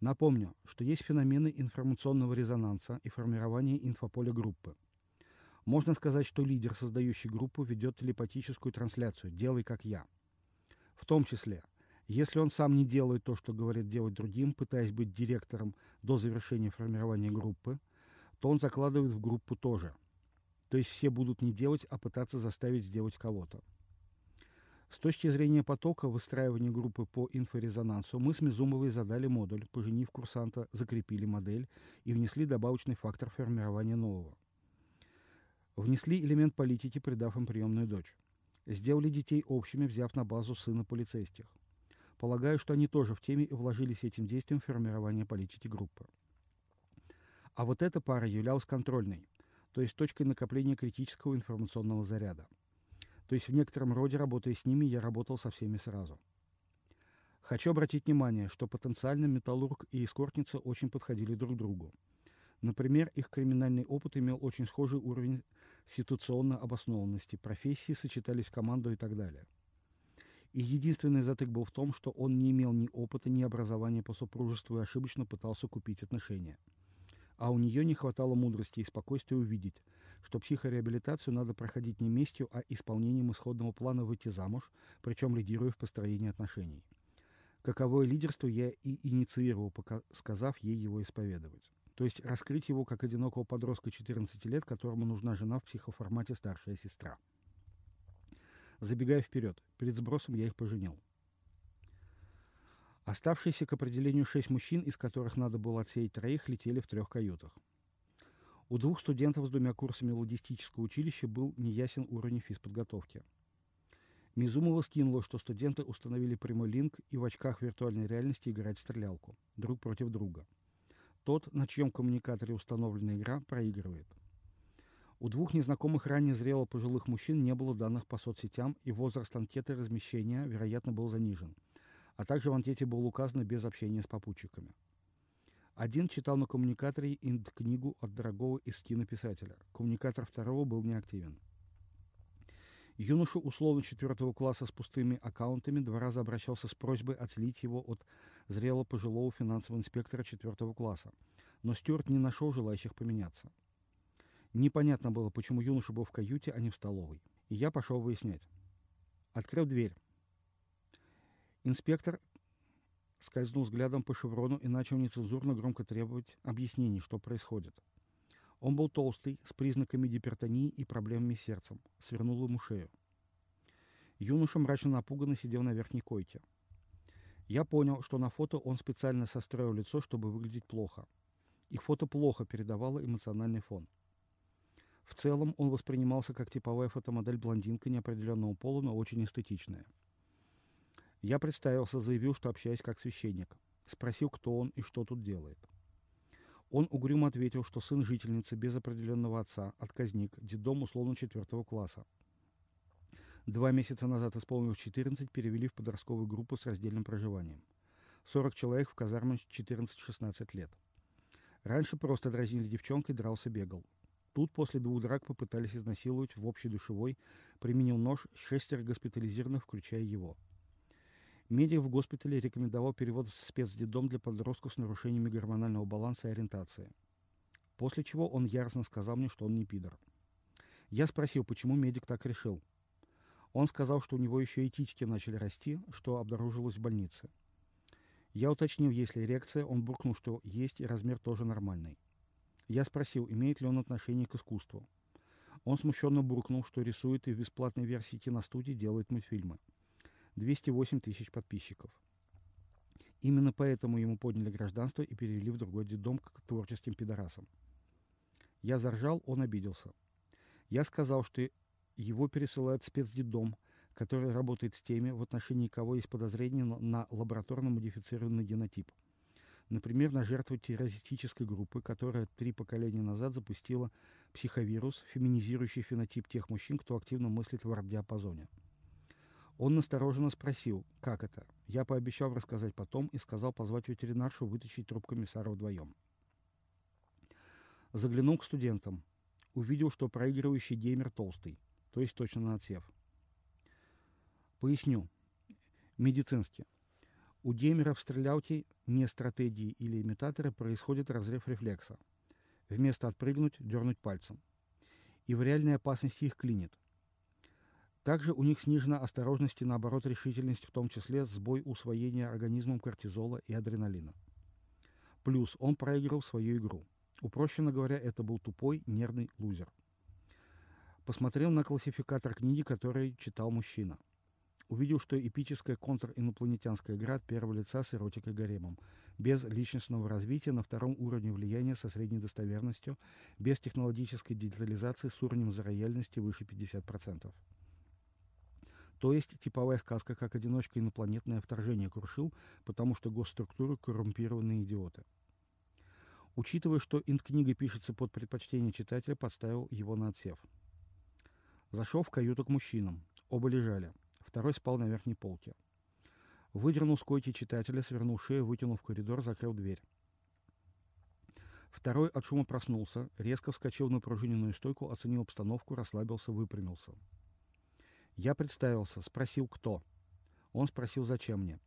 Speaker 1: Напомню, что есть феномены информационного резонанса и формирования инфополя группы – можно сказать, что лидер, создающий группу, ведет телепатическую трансляцию «делай как я». В том числе, если он сам не делает то, что говорит делать другим, пытаясь быть директором до завершения формирования группы, то он закладывает в группу тоже. То есть все будут не делать, а пытаться заставить сделать кого-то. С точки зрения потока выстраивания группы по инфорезонансу мы с Мизумовой задали модуль, поженив курсанта, закрепили модель и внесли добавочный фактор формирования нового. Внесли элемент политики, придав им приемную дочь. Сделали детей общими, взяв на базу сына полицейских. Полагаю, что они тоже в теме и вложились этим действием в формирование политики группы. А вот эта пара являлась контрольной, то есть точкой накопления критического информационного заряда. То есть в некотором роде, работая с ними, я работал со всеми сразу. Хочу обратить внимание, что потенциально металлург и эскортница очень подходили друг другу. Например, их криминальный опыт имел очень схожий уровень ситуационной обоснованности, профессии сочетались в команду и так далее. И единственный затык был в том, что он не имел ни опыта, ни образования по супружеству и ошибочно пытался купить отношения. А у нее не хватало мудрости и спокойствия увидеть, что психореабилитацию надо проходить не местью, а исполнением исходного плана выйти замуж, причем лидируя в построении отношений. Каковое лидерство я и инициировал, пока, сказав ей его исповедовать. То есть раскрыть его как одинокого подростка 14 лет, которому нужна жена в психоформате старшая сестра. Забегая вперед, перед сбросом я их поженил. Оставшиеся к определению шесть мужчин, из которых надо было отсеять троих, летели в трех каютах. У двух студентов с двумя курсами логистического училища был неясен уровень физподготовки. Мизумова скинула, что студенты установили прямой линк и в очках виртуальной реальности играть в стрелялку, друг против друга. Тот, на чьем коммуникаторе установлена игра, проигрывает. У двух незнакомых ранее зрело пожилых мужчин не было данных по соцсетям, и возраст анкеты размещения, вероятно, был занижен. А также в анкете было указано без общения с попутчиками. Один читал на коммуникаторе инд-книгу от дорогого из кинописателя. Коммуникатор второго был неактивен. Юноша условно четвертого класса с пустыми аккаунтами два раза обращался с просьбой отслить его от зрелого пожилого финансового инспектора четвертого класса. Но Стюарт не нашел желающих поменяться. Непонятно было, почему юноша был в каюте, а не в столовой. И я пошел выяснять. Открыв дверь. Инспектор скользнул взглядом по шеврону и начал нецензурно громко требовать объяснений, что происходит. Он был толстый, с признаками гипертонии и проблемами с сердцем. Свернул ему шею. Юноша мрачно напуганно сидел на верхней койке. Я понял, что на фото он специально состроил лицо, чтобы выглядеть плохо. И фото плохо передавало эмоциональный фон. В целом он воспринимался как типовая фотомодель блондинка неопределенного пола, но очень эстетичная. Я представился, заявил, что общаюсь как священник. Спросил, кто он и что тут делает. Он угрюмо ответил, что сын жительницы без определенного отца, отказник, детдом условно четвертого класса. Два месяца назад, исполнив 14, перевели в подростковую группу с раздельным проживанием. 40 человек в казарме 14-16 лет. Раньше просто дразнили девчонкой, дрался, бегал. Тут после двух драк попытались изнасиловать в общей душевой, применил нож, шестеро госпитализированных, включая его – Медик в госпитале рекомендовал перевод в спецдедом для подростков с нарушениями гормонального баланса и ориентации. После чего он яростно сказал мне, что он не пидор. Я спросил, почему медик так решил. Он сказал, что у него еще и титики начали расти, что обнаружилось в больнице. Я уточнил, есть ли эрекция, он буркнул, что есть, и размер тоже нормальный. Я спросил, имеет ли он отношение к искусству. Он смущенно буркнул, что рисует и в бесплатной версии киностудии делает мультфильмы. 208 тысяч подписчиков. Именно поэтому ему подняли гражданство и перевели в другой детдом к творческим пидорасам. Я заржал, он обиделся. Я сказал, что его пересылают в спецдетдом, который работает с теми, в отношении кого есть подозрение на лабораторно модифицированный генотип. Например, на жертву террористической группы, которая три поколения назад запустила психовирус, феминизирующий фенотип тех мужчин, кто активно мыслит в арт-диапазоне. Он настороженно спросил, как это. Я пообещал рассказать потом и сказал позвать ветеринаршу вытащить труп комиссара вдвоем. Заглянул к студентам. Увидел, что проигрывающий геймер толстый, то есть точно на отсев. Поясню. Медицински. У геймеров стрелялки, не стратегии или имитаторы, происходит разрыв рефлекса. Вместо отпрыгнуть, дернуть пальцем. И в реальной опасности их клинит – также у них снижена осторожность и, наоборот, решительность, в том числе сбой усвоения организмом кортизола и адреналина. Плюс он проиграл свою игру. Упрощенно говоря, это был тупой, нервный лузер. Посмотрел на классификатор книги, который читал мужчина. Увидел, что эпическая контр-инопланетянская игра от первого лица с эротикой гаремом, без личностного развития на втором уровне влияния со средней достоверностью, без технологической детализации с уровнем зарояльности выше 50%. То есть типовая сказка как одиночка инопланетное вторжение крушил, потому что госструктуры коррумпированные идиоты. Учитывая, что инт-книга пишется под предпочтение читателя, подставил его на отсев. Зашел в каюту к мужчинам. Оба лежали. Второй спал на верхней полке. Выдернул с койки читателя, свернул шею, вытянул в коридор, закрыл дверь. Второй от шума проснулся, резко вскочил на пружиненную стойку, оценил обстановку, расслабился, выпрямился. Я представился, спросил, кто. Он спросил, зачем мне.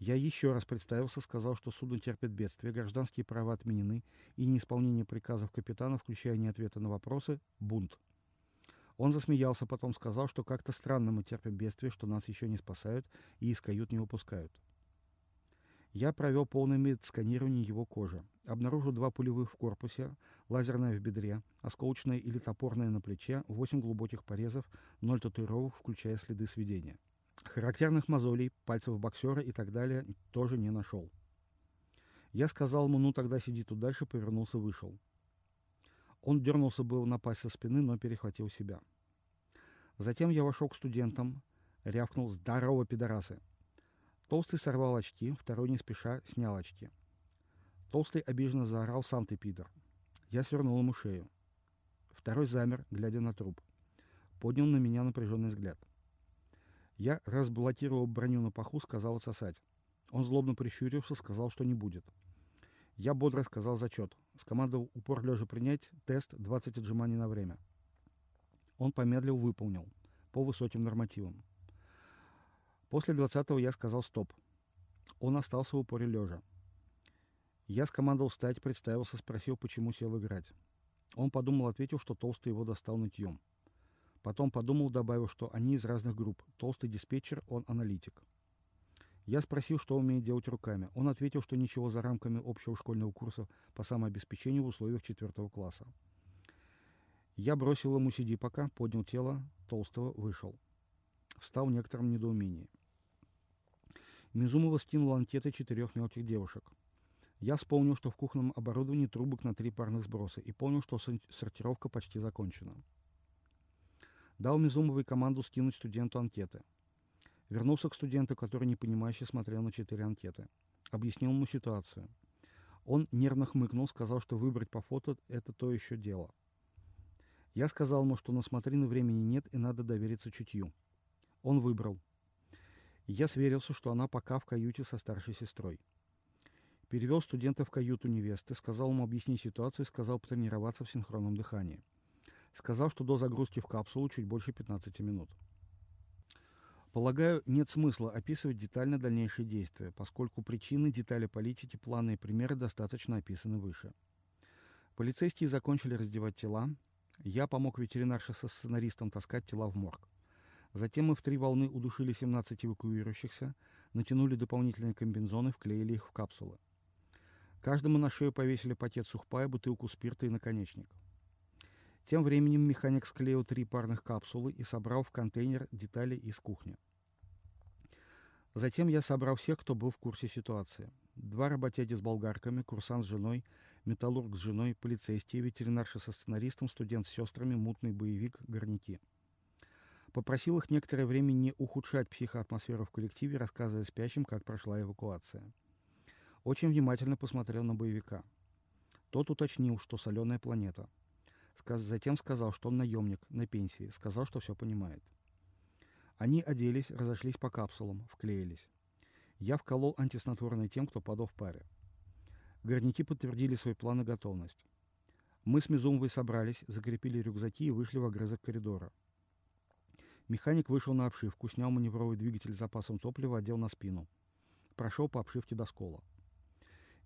Speaker 1: Я еще раз представился, сказал, что судно терпит бедствие, гражданские права отменены, и неисполнение приказов капитана, включая не ответы на вопросы, бунт. Он засмеялся, потом сказал, что как-то странно мы терпим бедствие, что нас еще не спасают и из кают не выпускают. Я провел полный медсканирование его кожи. Обнаружил два пулевых в корпусе, лазерное в бедре, осколочное или топорное на плече, восемь глубоких порезов, ноль татуировок, включая следы сведения. Характерных мозолей, пальцев боксера и так далее тоже не нашел. Я сказал ему, ну тогда сиди тут дальше, повернулся, вышел. Он дернулся был напасть со спины, но перехватил себя. Затем я вошел к студентам, рявкнул «Здорово, пидорасы!». Толстый сорвал очки, второй не спеша снял очки. Толстый обиженно заорал «Сам ты, пидор!». Я свернул ему шею. Второй замер, глядя на труп. Поднял на меня напряженный взгляд. Я разблокировал броню на паху, сказал отсосать. Он злобно прищурился, сказал, что не будет. Я бодро сказал зачет. Скомандовал упор лежа принять тест 20 отжиманий на время. Он помедлил, выполнил. По высоким нормативам. После 20-го я сказал стоп. Он остался в упоре лежа. Я скомандовал встать, представился, спросил, почему сел играть. Он подумал, ответил, что толстый его достал нытьем. Потом подумал, добавил, что они из разных групп. Толстый диспетчер, он аналитик. Я спросил, что умеет делать руками. Он ответил, что ничего за рамками общего школьного курса по самообеспечению в условиях четвертого класса. Я бросил ему сиди пока, поднял тело, толстого вышел. Встал в некотором недоумении. Мизумова скинул анкеты четырех мелких девушек. Я вспомнил, что в кухонном оборудовании трубок на три парных сброса, и понял, что сортировка почти закончена. Дал Мизумовой команду скинуть студенту анкеты – Вернулся к студенту, который непонимающе смотрел на четыре анкеты. Объяснил ему ситуацию. Он нервно хмыкнул, сказал, что выбрать по фото – это то еще дело. Я сказал ему, что на смотрины времени нет и надо довериться чутью. Он выбрал. Я сверился, что она пока в каюте со старшей сестрой. Перевел студента в каюту невесты, сказал ему объяснить ситуацию и сказал потренироваться в синхронном дыхании. Сказал, что до загрузки в капсулу чуть больше 15 минут. Полагаю, нет смысла описывать детально дальнейшие действия, поскольку причины, детали политики, планы и примеры достаточно описаны выше. Полицейские закончили раздевать тела. Я помог ветеринарше со сценаристом таскать тела в морг. Затем мы в три волны удушили 17 эвакуирующихся, натянули дополнительные комбинзоны, вклеили их в капсулы. Каждому на шею повесили пакет сухпая, бутылку спирта и наконечник. Тем временем механик склеил три парных капсулы и собрал в контейнер детали из кухни. Затем я собрал всех, кто был в курсе ситуации. Два работяги с болгарками, курсант с женой, металлург с женой, полицейские, ветеринарша со сценаристом, студент с сестрами, мутный боевик, горняки. Попросил их некоторое время не ухудшать психоатмосферу в коллективе, рассказывая спящим, как прошла эвакуация. Очень внимательно посмотрел на боевика. Тот уточнил, что соленая планета – Затем сказал, что он наемник, на пенсии. Сказал, что все понимает. Они оделись, разошлись по капсулам, вклеились. Я вколол антиснотворное тем, кто падал в паре. Горняки подтвердили свой план и готовность. Мы с Мизумовой собрались, закрепили рюкзаки и вышли в огрызок коридора. Механик вышел на обшивку, снял маневровый двигатель с запасом топлива, одел на спину. Прошел по обшивке до скола.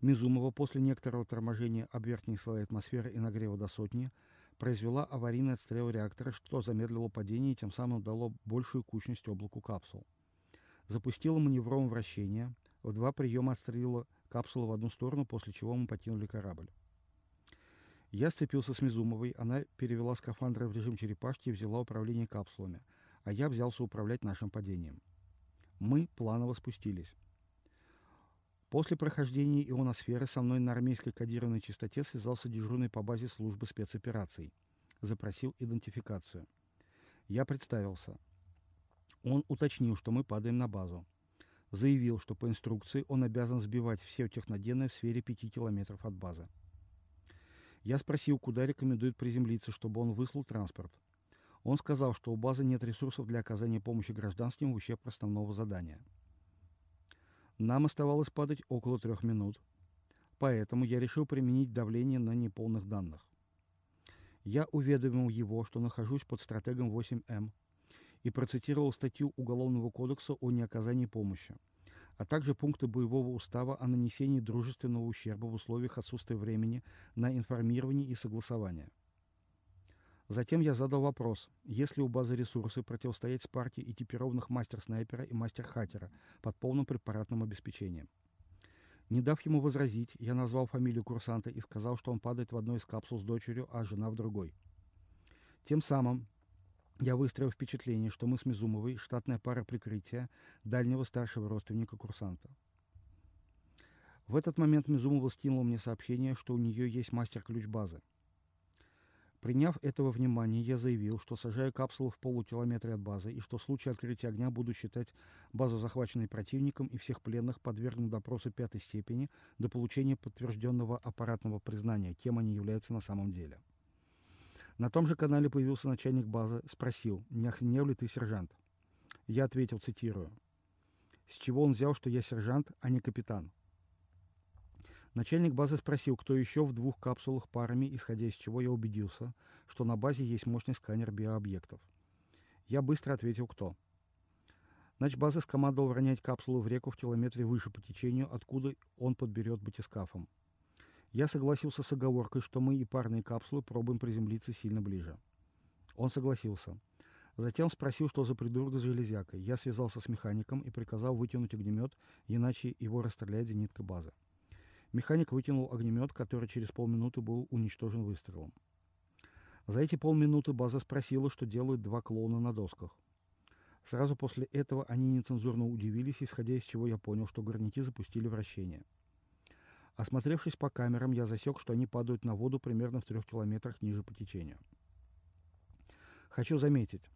Speaker 1: Мизумова после некоторого торможения об верхней слои атмосферы и нагрева до сотни произвела аварийный отстрел реактора, что замедлило падение и тем самым дало большую кучность облаку капсул. Запустила маневровое вращение, в два приема отстрелила капсулу в одну сторону, после чего мы покинули корабль. Я сцепился с Мизумовой, она перевела скафандр в режим черепашки и взяла управление капсулами, а я взялся управлять нашим падением. Мы планово спустились. После прохождения ионосферы со мной на армейской кодированной частоте связался дежурный по базе службы спецопераций. Запросил идентификацию. Я представился. Он уточнил, что мы падаем на базу. Заявил, что по инструкции он обязан сбивать все техногенные в сфере 5 километров от базы. Я спросил, куда рекомендует приземлиться, чтобы он выслал транспорт. Он сказал, что у базы нет ресурсов для оказания помощи гражданским в ущерб основного задания. Нам оставалось падать около трех минут, поэтому я решил применить давление на неполных данных. Я уведомил его, что нахожусь под стратегом 8М и процитировал статью Уголовного кодекса о неоказании помощи, а также пункты боевого устава о нанесении дружественного ущерба в условиях отсутствия времени на информирование и согласование. Затем я задал вопрос, есть ли у базы ресурсы противостоять Спарте экипированных мастер-снайпера и мастер-хакера под полным препаратным обеспечением. Не дав ему возразить, я назвал фамилию курсанта и сказал, что он падает в одной из капсул с дочерью, а жена в другой. Тем самым я выстроил впечатление, что мы с Мизумовой штатная пара прикрытия дальнего старшего родственника курсанта. В этот момент Мизумова скинула мне сообщение, что у нее есть мастер-ключ базы. Приняв этого внимания, я заявил, что сажаю капсулу в полукилометре от базы и что в случае открытия огня буду считать базу захваченной противником и всех пленных подвергну допросу пятой степени до получения подтвержденного аппаратного признания, кем они являются на самом деле. На том же канале появился начальник базы, спросил, не охренел ли ты сержант? Я ответил, цитирую, «С чего он взял, что я сержант, а не капитан?» Начальник базы спросил, кто еще в двух капсулах парами, исходя из чего я убедился, что на базе есть мощный сканер биообъектов. Я быстро ответил, кто. Нач базы скомандовал ронять капсулу в реку в километре выше по течению, откуда он подберет батискафом. Я согласился с оговоркой, что мы и парные капсулы пробуем приземлиться сильно ближе. Он согласился. Затем спросил, что за придурок с железякой. Я связался с механиком и приказал вытянуть огнемет, иначе его расстреляет зенитка базы. Механик вытянул огнемет, который через полминуты был уничтожен выстрелом. За эти полминуты база спросила, что делают два клоуна на досках. Сразу после этого они нецензурно удивились, исходя из чего я понял, что горняки запустили вращение. Осмотревшись по камерам, я засек, что они падают на воду примерно в трех километрах ниже по течению. Хочу заметить,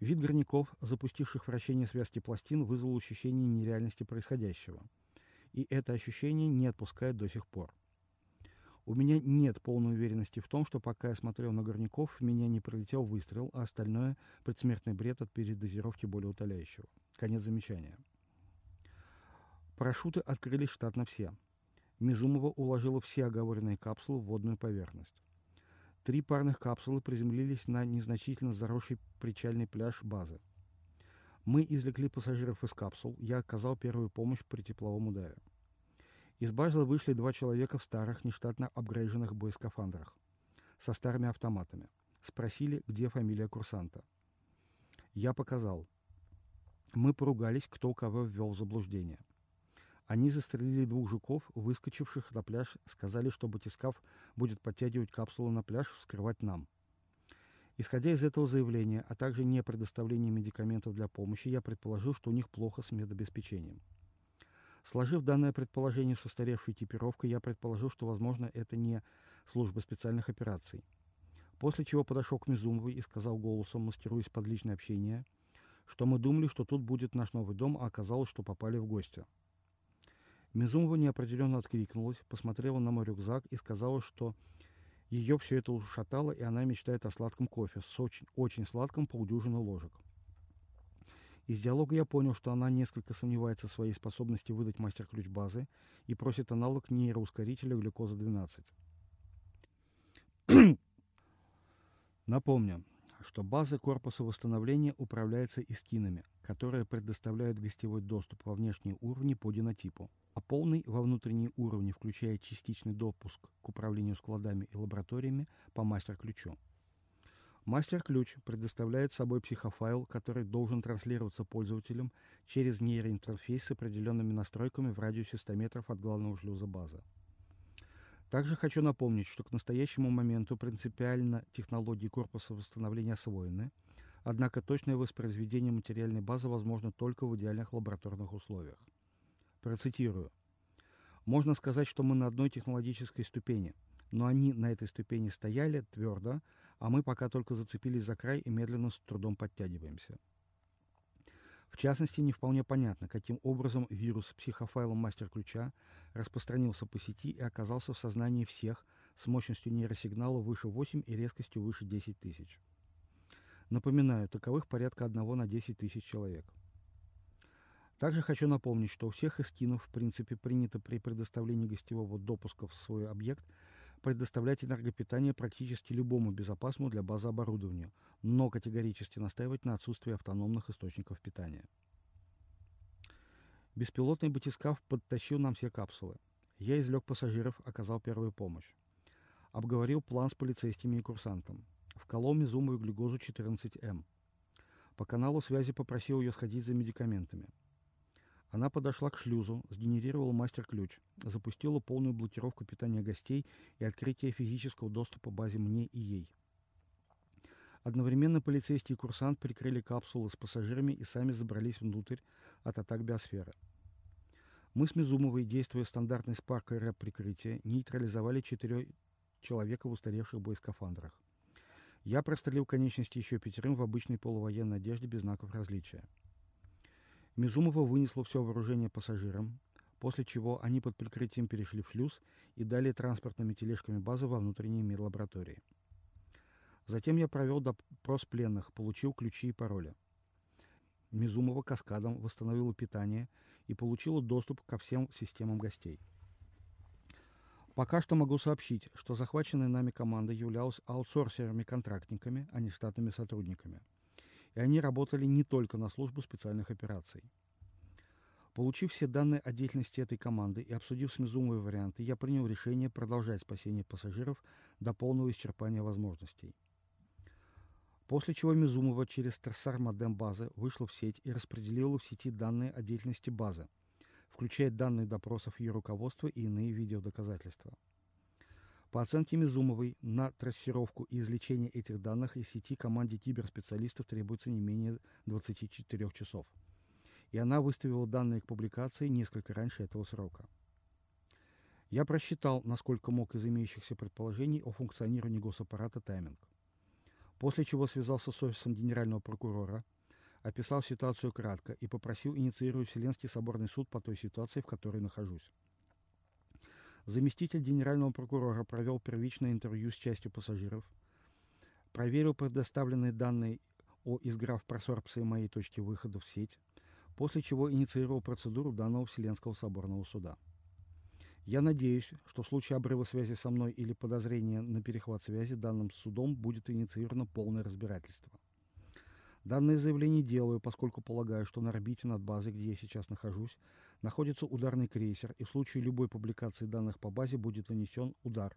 Speaker 1: вид горняков, запустивших вращение связки пластин, вызвал ощущение нереальности происходящего. И это ощущение не отпускает до сих пор. У меня нет полной уверенности в том, что пока я смотрел на горняков, в меня не пролетел выстрел, а остальное — предсмертный бред от передозировки болеутоляющего. Конец замечания. Парашюты открылись штатно все. Мизумова уложила все оговоренные капсулы в водную поверхность. Три парных капсулы приземлились на незначительно заросший причальный пляж базы. Мы извлекли пассажиров из капсул, я оказал первую помощь при тепловом ударе. Из базы вышли два человека в старых, нештатно обгреженных боескафандрах, со старыми автоматами. Спросили, где фамилия курсанта. Я показал. Мы поругались, кто кого ввел в заблуждение. Они застрелили двух жуков, выскочивших на пляж, сказали, что батискаф будет подтягивать капсулу на пляж, вскрывать нам. Исходя из этого заявления, а также не предоставления медикаментов для помощи, я предположил, что у них плохо с медобеспечением. Сложив данное предположение с устаревшей экипировкой, я предположил, что, возможно, это не служба специальных операций. После чего подошел к Мизумовой и сказал голосом, маскируясь под личное общение, что мы думали, что тут будет наш новый дом, а оказалось, что попали в гости. Мизумова неопределенно откликнулась, посмотрела на мой рюкзак и сказала, что ее все это ушатало, и она мечтает о сладком кофе с очень, очень сладким полдюжины ложек. Из диалога я понял, что она несколько сомневается в своей способности выдать мастер-ключ базы и просит аналог нейроускорителя глюкоза-12. [clears throat] Напомню, что база корпуса восстановления управляется искинами, которые предоставляют гостевой доступ во внешние уровни по динотипу а полный во внутренние уровни, включая частичный допуск к управлению складами и лабораториями по мастер-ключу. Мастер-ключ предоставляет собой психофайл, который должен транслироваться пользователем через нейроинтерфейс с определенными настройками в радиусе 100 метров от главного шлюза базы. Также хочу напомнить, что к настоящему моменту принципиально технологии корпуса восстановления освоены, однако точное воспроизведение материальной базы возможно только в идеальных лабораторных условиях. Процитирую. Можно сказать, что мы на одной технологической ступени, но они на этой ступени стояли твердо, а мы пока только зацепились за край и медленно с трудом подтягиваемся. В частности, не вполне понятно, каким образом вирус психофайлом мастер-ключа распространился по сети и оказался в сознании всех, с мощностью нейросигнала выше 8 и резкостью выше 10 тысяч. Напоминаю, таковых порядка 1 на 10 тысяч человек. Также хочу напомнить, что у всех эскинов в принципе принято при предоставлении гостевого допуска в свой объект предоставлять энергопитание практически любому безопасному для базы оборудованию, но категорически настаивать на отсутствии автономных источников питания. Беспилотный батискаф подтащил нам все капсулы. Я извлек пассажиров, оказал первую помощь. Обговорил план с полицейскими и курсантом. Вколол мезумовую глюкозу 14М. По каналу связи попросил ее сходить за медикаментами. Она подошла к шлюзу, сгенерировала мастер-ключ, запустила полную блокировку питания гостей и открытие физического доступа базе мне и ей. Одновременно полицейский и курсант прикрыли капсулы с пассажирами и сами забрались внутрь от атак биосферы. Мы с Мизумовой, действуя стандартной спаркой рэп прикрытия, нейтрализовали четырех человека в устаревших боескафандрах. Я прострелил конечности еще пятерым в обычной полувоенной одежде без знаков различия. Мизумова вынесла все вооружение пассажирам, после чего они под прикрытием перешли в шлюз и далее транспортными тележками базы во внутренние медлаборатории. Затем я провел допрос пленных, получил ключи и пароли. Мизумова каскадом восстановила питание и получила доступ ко всем системам гостей. Пока что могу сообщить, что захваченная нами команда являлась аутсорсерами-контрактниками, а не штатными сотрудниками. И они работали не только на службу специальных операций. Получив все данные о деятельности этой команды и обсудив с Мизумовой варианты, я принял решение продолжать спасение пассажиров до полного исчерпания возможностей. После чего Мизумова через трассар модем базы вышла в сеть и распределила в сети данные о деятельности базы, включая данные допросов ее руководства и иные видеодоказательства. По оценке Мизумовой, на трассировку и извлечение этих данных из сети команде киберспециалистов требуется не менее 24 часов. И она выставила данные к публикации несколько раньше этого срока. Я просчитал, насколько мог из имеющихся предположений о функционировании госаппарата тайминг после чего связался с офисом генерального прокурора, описал ситуацию кратко и попросил инициировать Вселенский соборный суд по той ситуации, в которой нахожусь. Заместитель генерального прокурора провел первичное интервью с частью пассажиров, проверил предоставленные данные о изграф просорбции моей точки выхода в сеть, после чего инициировал процедуру данного Вселенского соборного суда. Я надеюсь, что в случае обрыва связи со мной или подозрения на перехват связи данным судом будет инициировано полное разбирательство. Данное заявление делаю, поскольку полагаю, что на орбите над базой, где я сейчас нахожусь, находится ударный крейсер, и в случае любой публикации данных по базе будет нанесен удар.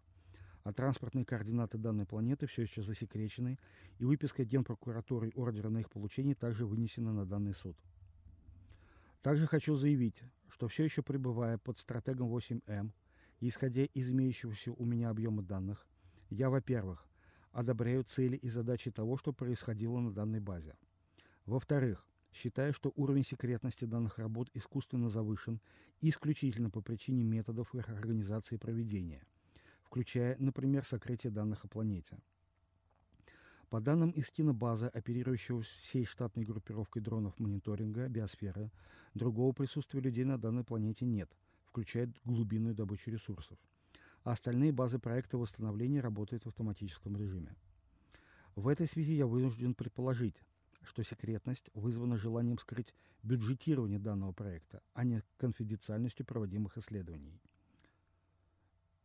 Speaker 1: А транспортные координаты данной планеты все еще засекречены, и выписка Генпрокуратуры ордера на их получение также вынесена на данный суд. Также хочу заявить, что все еще пребывая под стратегом 8М, и исходя из имеющегося у меня объема данных, я, во-первых, одобряю цели и задачи того, что происходило на данной базе. Во-вторых, считаю, что уровень секретности данных работ искусственно завышен исключительно по причине методов их организации и проведения, включая, например, сокрытие данных о планете. По данным из кинобазы, оперирующего всей штатной группировкой дронов мониторинга биосферы, другого присутствия людей на данной планете нет, включая глубинную добычу ресурсов. А остальные базы проекта восстановления работают в автоматическом режиме. В этой связи я вынужден предположить, что секретность вызвана желанием скрыть бюджетирование данного проекта, а не конфиденциальностью проводимых исследований.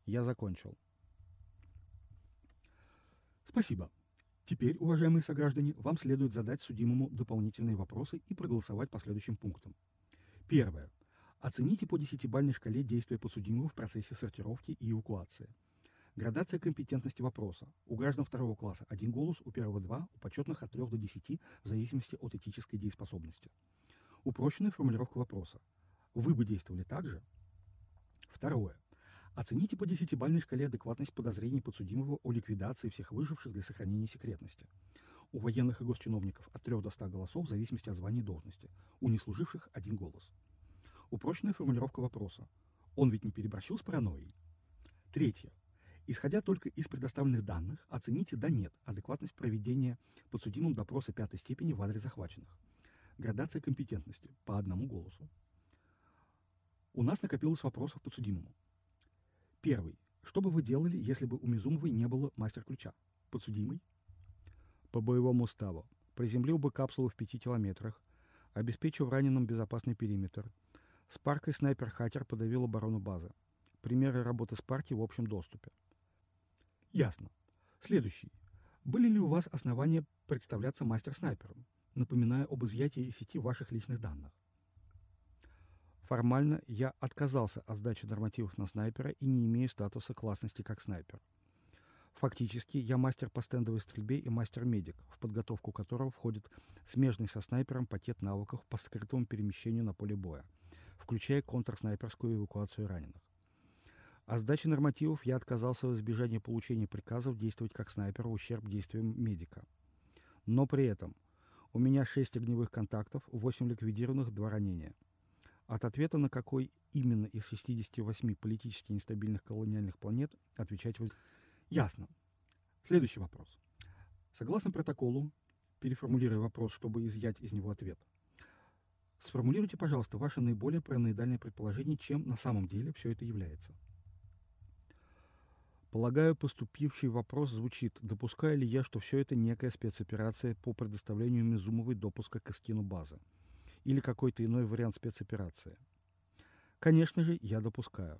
Speaker 1: Я закончил.
Speaker 2: Спасибо. Теперь, уважаемые сограждане, вам следует задать судимому дополнительные вопросы и проголосовать по следующим пунктам. Первое. Оцените по десятибальной шкале действия подсудимого в процессе сортировки и эвакуации. Градация компетентности вопроса. У граждан второго класса один голос, у первого два, у почетных от 3 до 10 в зависимости от этической дееспособности. Упрощенная формулировка вопроса. Вы бы действовали так же? Второе. Оцените по десятибальной шкале адекватность подозрений подсудимого о ликвидации всех выживших для сохранения секретности. У военных и госчиновников от 3 до 100 голосов в зависимости от звания и должности. У неслуживших один голос. Упрощенная формулировка вопроса. Он ведь не переборщил с паранойей? Третье. Исходя только из предоставленных данных, оцените да-нет адекватность проведения подсудимым допроса пятой степени в адрес захваченных. Градация компетентности по одному голосу. У нас накопилось вопросов подсудимому. Первый. Что бы вы делали, если бы у Мизумовой не было мастер-ключа? Подсудимый?
Speaker 1: По боевому уставу. Приземлил бы капсулу в пяти километрах, обеспечил раненым безопасный периметр. С паркой снайпер-хатер подавил оборону базы. Примеры работы с парки в общем доступе.
Speaker 2: Ясно. Следующий. Были ли у вас основания представляться мастер-снайпером, напоминая об изъятии из сети ваших личных данных?
Speaker 1: Формально я отказался от сдачи нормативов на снайпера и не имею статуса классности как снайпер. Фактически я мастер по стендовой стрельбе и мастер-медик, в подготовку которого входит смежный со снайпером пакет навыков по скрытому перемещению на поле боя, включая контрснайперскую эвакуацию раненых. О сдаче нормативов я отказался в избежании получения приказов действовать как снайпер в ущерб действиям медика. Но при этом у меня 6 огневых контактов, 8 ликвидированных, 2 ранения. От ответа на какой именно из 68 политически нестабильных колониальных планет отвечать вы...
Speaker 2: Ясно. Следующий вопрос. Согласно протоколу, переформулируя вопрос, чтобы изъять из него ответ, сформулируйте, пожалуйста, ваше наиболее параноидальное предположение, чем на самом деле все это является.
Speaker 1: Полагаю, поступивший вопрос звучит, допускаю ли я, что все это некая спецоперация по предоставлению Мизумовой допуска к эскину базы или какой-то иной вариант спецоперации. Конечно же, я допускаю.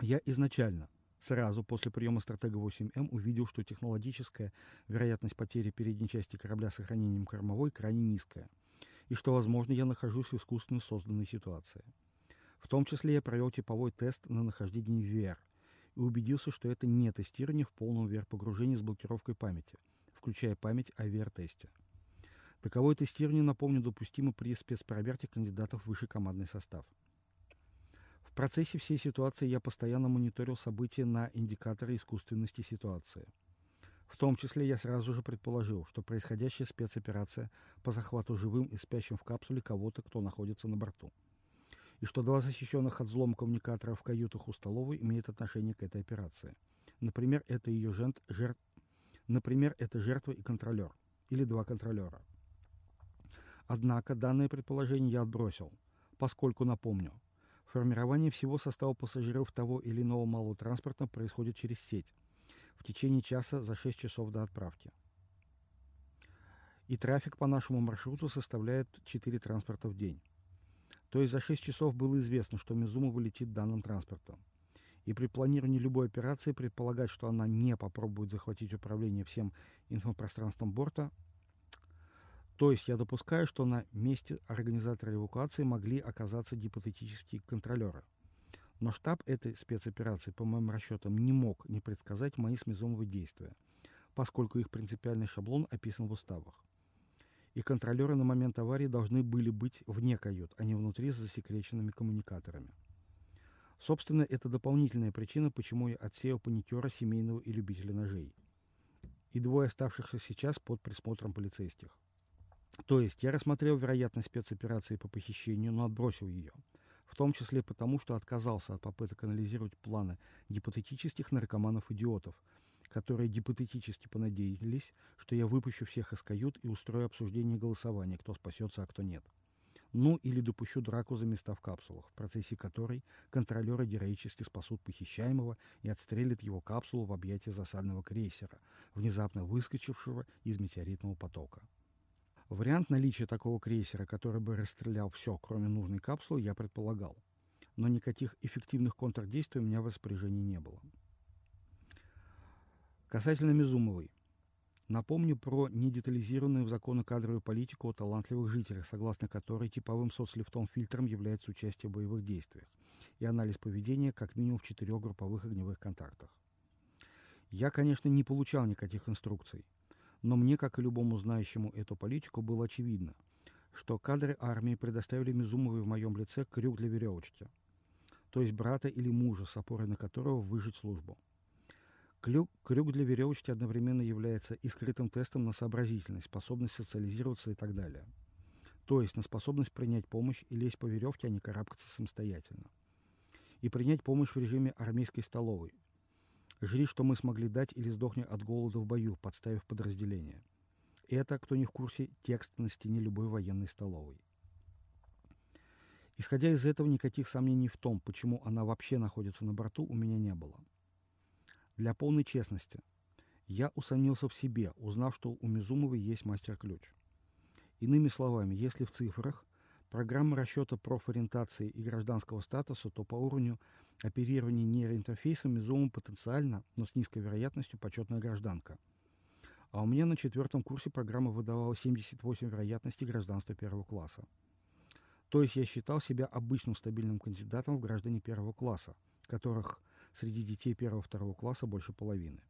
Speaker 1: Я изначально, сразу после приема стратега 8М, увидел, что технологическая вероятность потери передней части корабля с сохранением кормовой крайне низкая, и что, возможно, я нахожусь в искусственно созданной ситуации. В том числе я провел типовой тест на нахождение в VR и убедился, что это не тестирование в полном VR-погружении с блокировкой памяти, включая память о VR-тесте. Таковое тестирование, напомню, допустимо при спецпроверке кандидатов в высший командный состав. В процессе всей ситуации я постоянно мониторил события на индикаторы искусственности ситуации. В том числе я сразу же предположил, что происходящая спецоперация по захвату живым и спящим в капсуле кого-то, кто находится на борту. И что два защищенных от взлома коммуникатора в каютах у столовой имеют отношение к этой операции. Например, это ее жент, жертв, например, это жертва и контролер. Или два контролера. Однако данное предположение я отбросил, поскольку, напомню, формирование всего состава пассажиров того или иного малого транспорта происходит через сеть течение часа за 6 часов до отправки. И трафик по нашему маршруту составляет 4 транспорта в день. То есть за 6 часов было известно, что Мизума летит данным транспортом. И при планировании любой операции предполагать, что она не попробует захватить управление всем инфопространством борта, то есть я допускаю, что на месте организатора эвакуации могли оказаться гипотетические контролеры. Но штаб этой спецоперации, по моим расчетам, не мог не предсказать мои смезомовые действия, поскольку их принципиальный шаблон описан в уставах. И контролеры на момент аварии должны были быть вне кают, а не внутри с засекреченными коммуникаторами. Собственно, это дополнительная причина, почему я отсеял паникера семейного и любителя ножей. И двое оставшихся сейчас под присмотром полицейских. То есть я рассмотрел вероятность спецоперации по похищению, но отбросил ее. В том числе потому, что отказался от попыток анализировать планы гипотетических наркоманов-идиотов, которые гипотетически понадеялись, что я выпущу всех из кают и устрою обсуждение голосования, кто спасется, а кто нет. Ну или допущу драку за места в капсулах, в процессе которой контролеры героически спасут похищаемого и отстрелят его капсулу в объятия засадного крейсера, внезапно выскочившего из метеоритного потока. Вариант наличия такого крейсера, который бы расстрелял все, кроме нужной капсулы, я предполагал. Но никаких эффективных контрдействий у меня в распоряжении не было. Касательно Мизумовой. Напомню про недетализированную в законы кадровую политику о талантливых жителях, согласно которой типовым соцлифтом фильтром является участие в боевых действиях и анализ поведения как минимум в четырех групповых огневых контактах. Я, конечно, не получал никаких инструкций, но мне, как и любому знающему эту политику, было очевидно, что кадры армии предоставили Мизумовой в моем лице крюк для веревочки, то есть брата или мужа, с опорой на которого выжить службу. Крюк, крюк для веревочки одновременно является и скрытым тестом на сообразительность, способность социализироваться и так далее. То есть на способность принять помощь и лезть по веревке, а не карабкаться самостоятельно. И принять помощь в режиме армейской столовой, Жри, что мы смогли дать, или сдохни от голода в бою, подставив подразделение. Это, кто не в курсе, текст на стене любой военной столовой. Исходя из этого, никаких сомнений в том, почему она вообще находится на борту, у меня не было. Для полной честности, я усомнился в себе, узнав, что у Мизумовой есть мастер-ключ. Иными словами, если в цифрах программы расчета профориентации и гражданского статуса, то по уровню оперирования нейроинтерфейсом Мизумова потенциально, но с низкой вероятностью, почетная гражданка. А у меня на четвертом курсе программа выдавала 78 вероятностей гражданства первого класса. То есть я считал себя обычным стабильным кандидатом в граждане первого класса, которых среди детей первого-второго класса больше половины.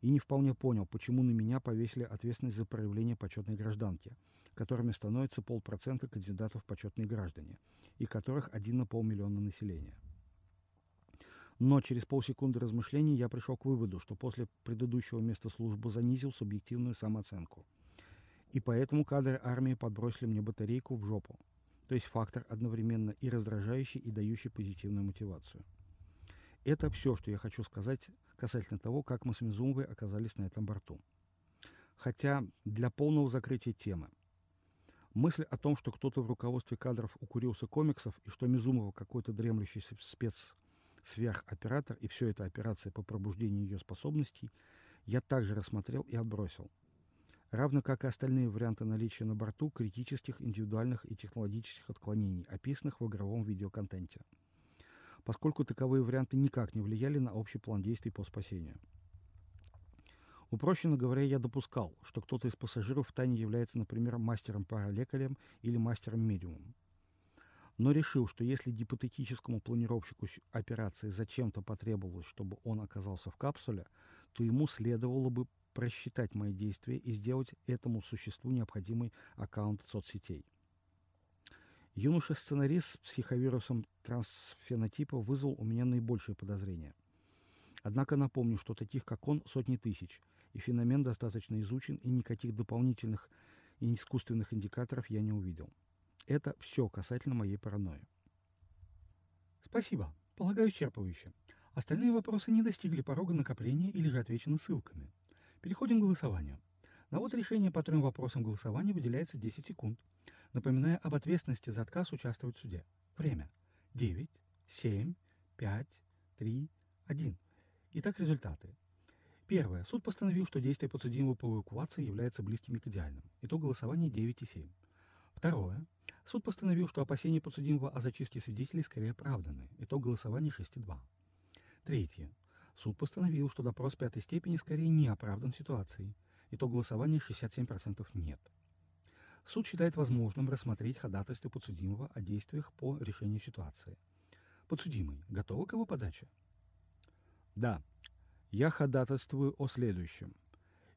Speaker 1: И не вполне понял, почему на меня повесили ответственность за проявление почетной гражданки, которыми становится полпроцента кандидатов в почетные граждане, и которых один на полмиллиона населения. Но через полсекунды размышлений я пришел к выводу, что после предыдущего места службы занизил субъективную самооценку. И поэтому кадры армии подбросили мне батарейку в жопу. То есть фактор одновременно и раздражающий, и дающий позитивную мотивацию. Это все, что я хочу сказать касательно того, как мы с Мизумовой оказались на этом борту. Хотя для полного закрытия темы. Мысль о том, что кто-то в руководстве кадров укурился комиксов и что Мизумова какой-то дремлющий спец сверхоператор и все это операция по пробуждению ее способностей, я также рассмотрел и отбросил. Равно как и остальные варианты наличия на борту критических, индивидуальных и технологических отклонений, описанных в игровом видеоконтенте поскольку таковые варианты никак не влияли на общий план действий по спасению. Упрощенно говоря, я допускал, что кто-то из пассажиров в тайне является, например, мастером-паралекарем или мастером-медиумом. Но решил, что если гипотетическому планировщику операции зачем-то потребовалось, чтобы он оказался в капсуле, то ему следовало бы просчитать мои действия и сделать этому существу необходимый аккаунт соцсетей. Юноша-сценарист с психовирусом трансфенотипа вызвал у меня наибольшие подозрения. Однако напомню, что таких, как он, сотни тысяч, и феномен достаточно изучен, и никаких дополнительных и искусственных индикаторов я не увидел. Это все касательно моей паранойи.
Speaker 2: Спасибо. Полагаю, исчерпывающе. Остальные вопросы не достигли порога накопления или же отвечены ссылками. Переходим к голосованию. На вот решение по трем вопросам голосования выделяется 10 секунд напоминая об ответственности за отказ участвовать в суде. Время. 9, 7, 5, 3, 1. Итак, результаты. Первое. Суд постановил, что действия подсудимого по эвакуации являются близкими к идеальным. Итог голосования 9 и 7. Второе. Суд постановил, что опасения подсудимого о зачистке свидетелей скорее оправданы. Итог голосования 6 и 2. Третье. Суд постановил, что допрос пятой степени скорее не оправдан ситуацией. Итог голосования 67% нет. Суд считает возможным рассмотреть ходатайство подсудимого о действиях по решению ситуации. Подсудимый, готовы к его подаче?
Speaker 1: Да. Я ходатайствую о следующем.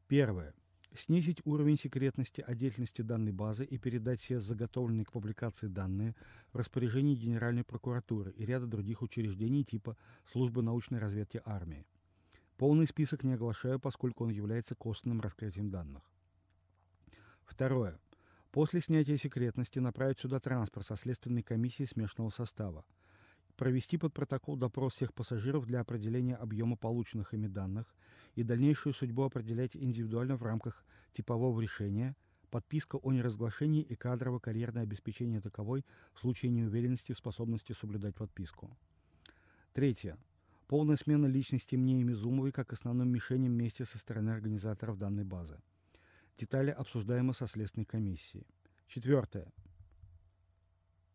Speaker 1: Первое. Снизить уровень секретности о деятельности данной базы и передать все заготовленные к публикации данные в распоряжение Генеральной прокуратуры и ряда других учреждений типа Службы научной разведки армии. Полный список не оглашаю, поскольку он является косвенным раскрытием данных. Второе. После снятия секретности направить сюда транспорт со следственной комиссией смешанного состава. Провести под протокол допрос всех пассажиров для определения объема полученных ими данных и дальнейшую судьбу определять индивидуально в рамках типового решения, подписка о неразглашении и кадрово-карьерное обеспечение таковой в случае неуверенности в способности соблюдать подписку. Третье. Полная смена личности мне и Мизумовой как основным мишеням вместе со стороны организаторов данной базы. Детали обсуждаемы со Следственной комиссией. Четвертое.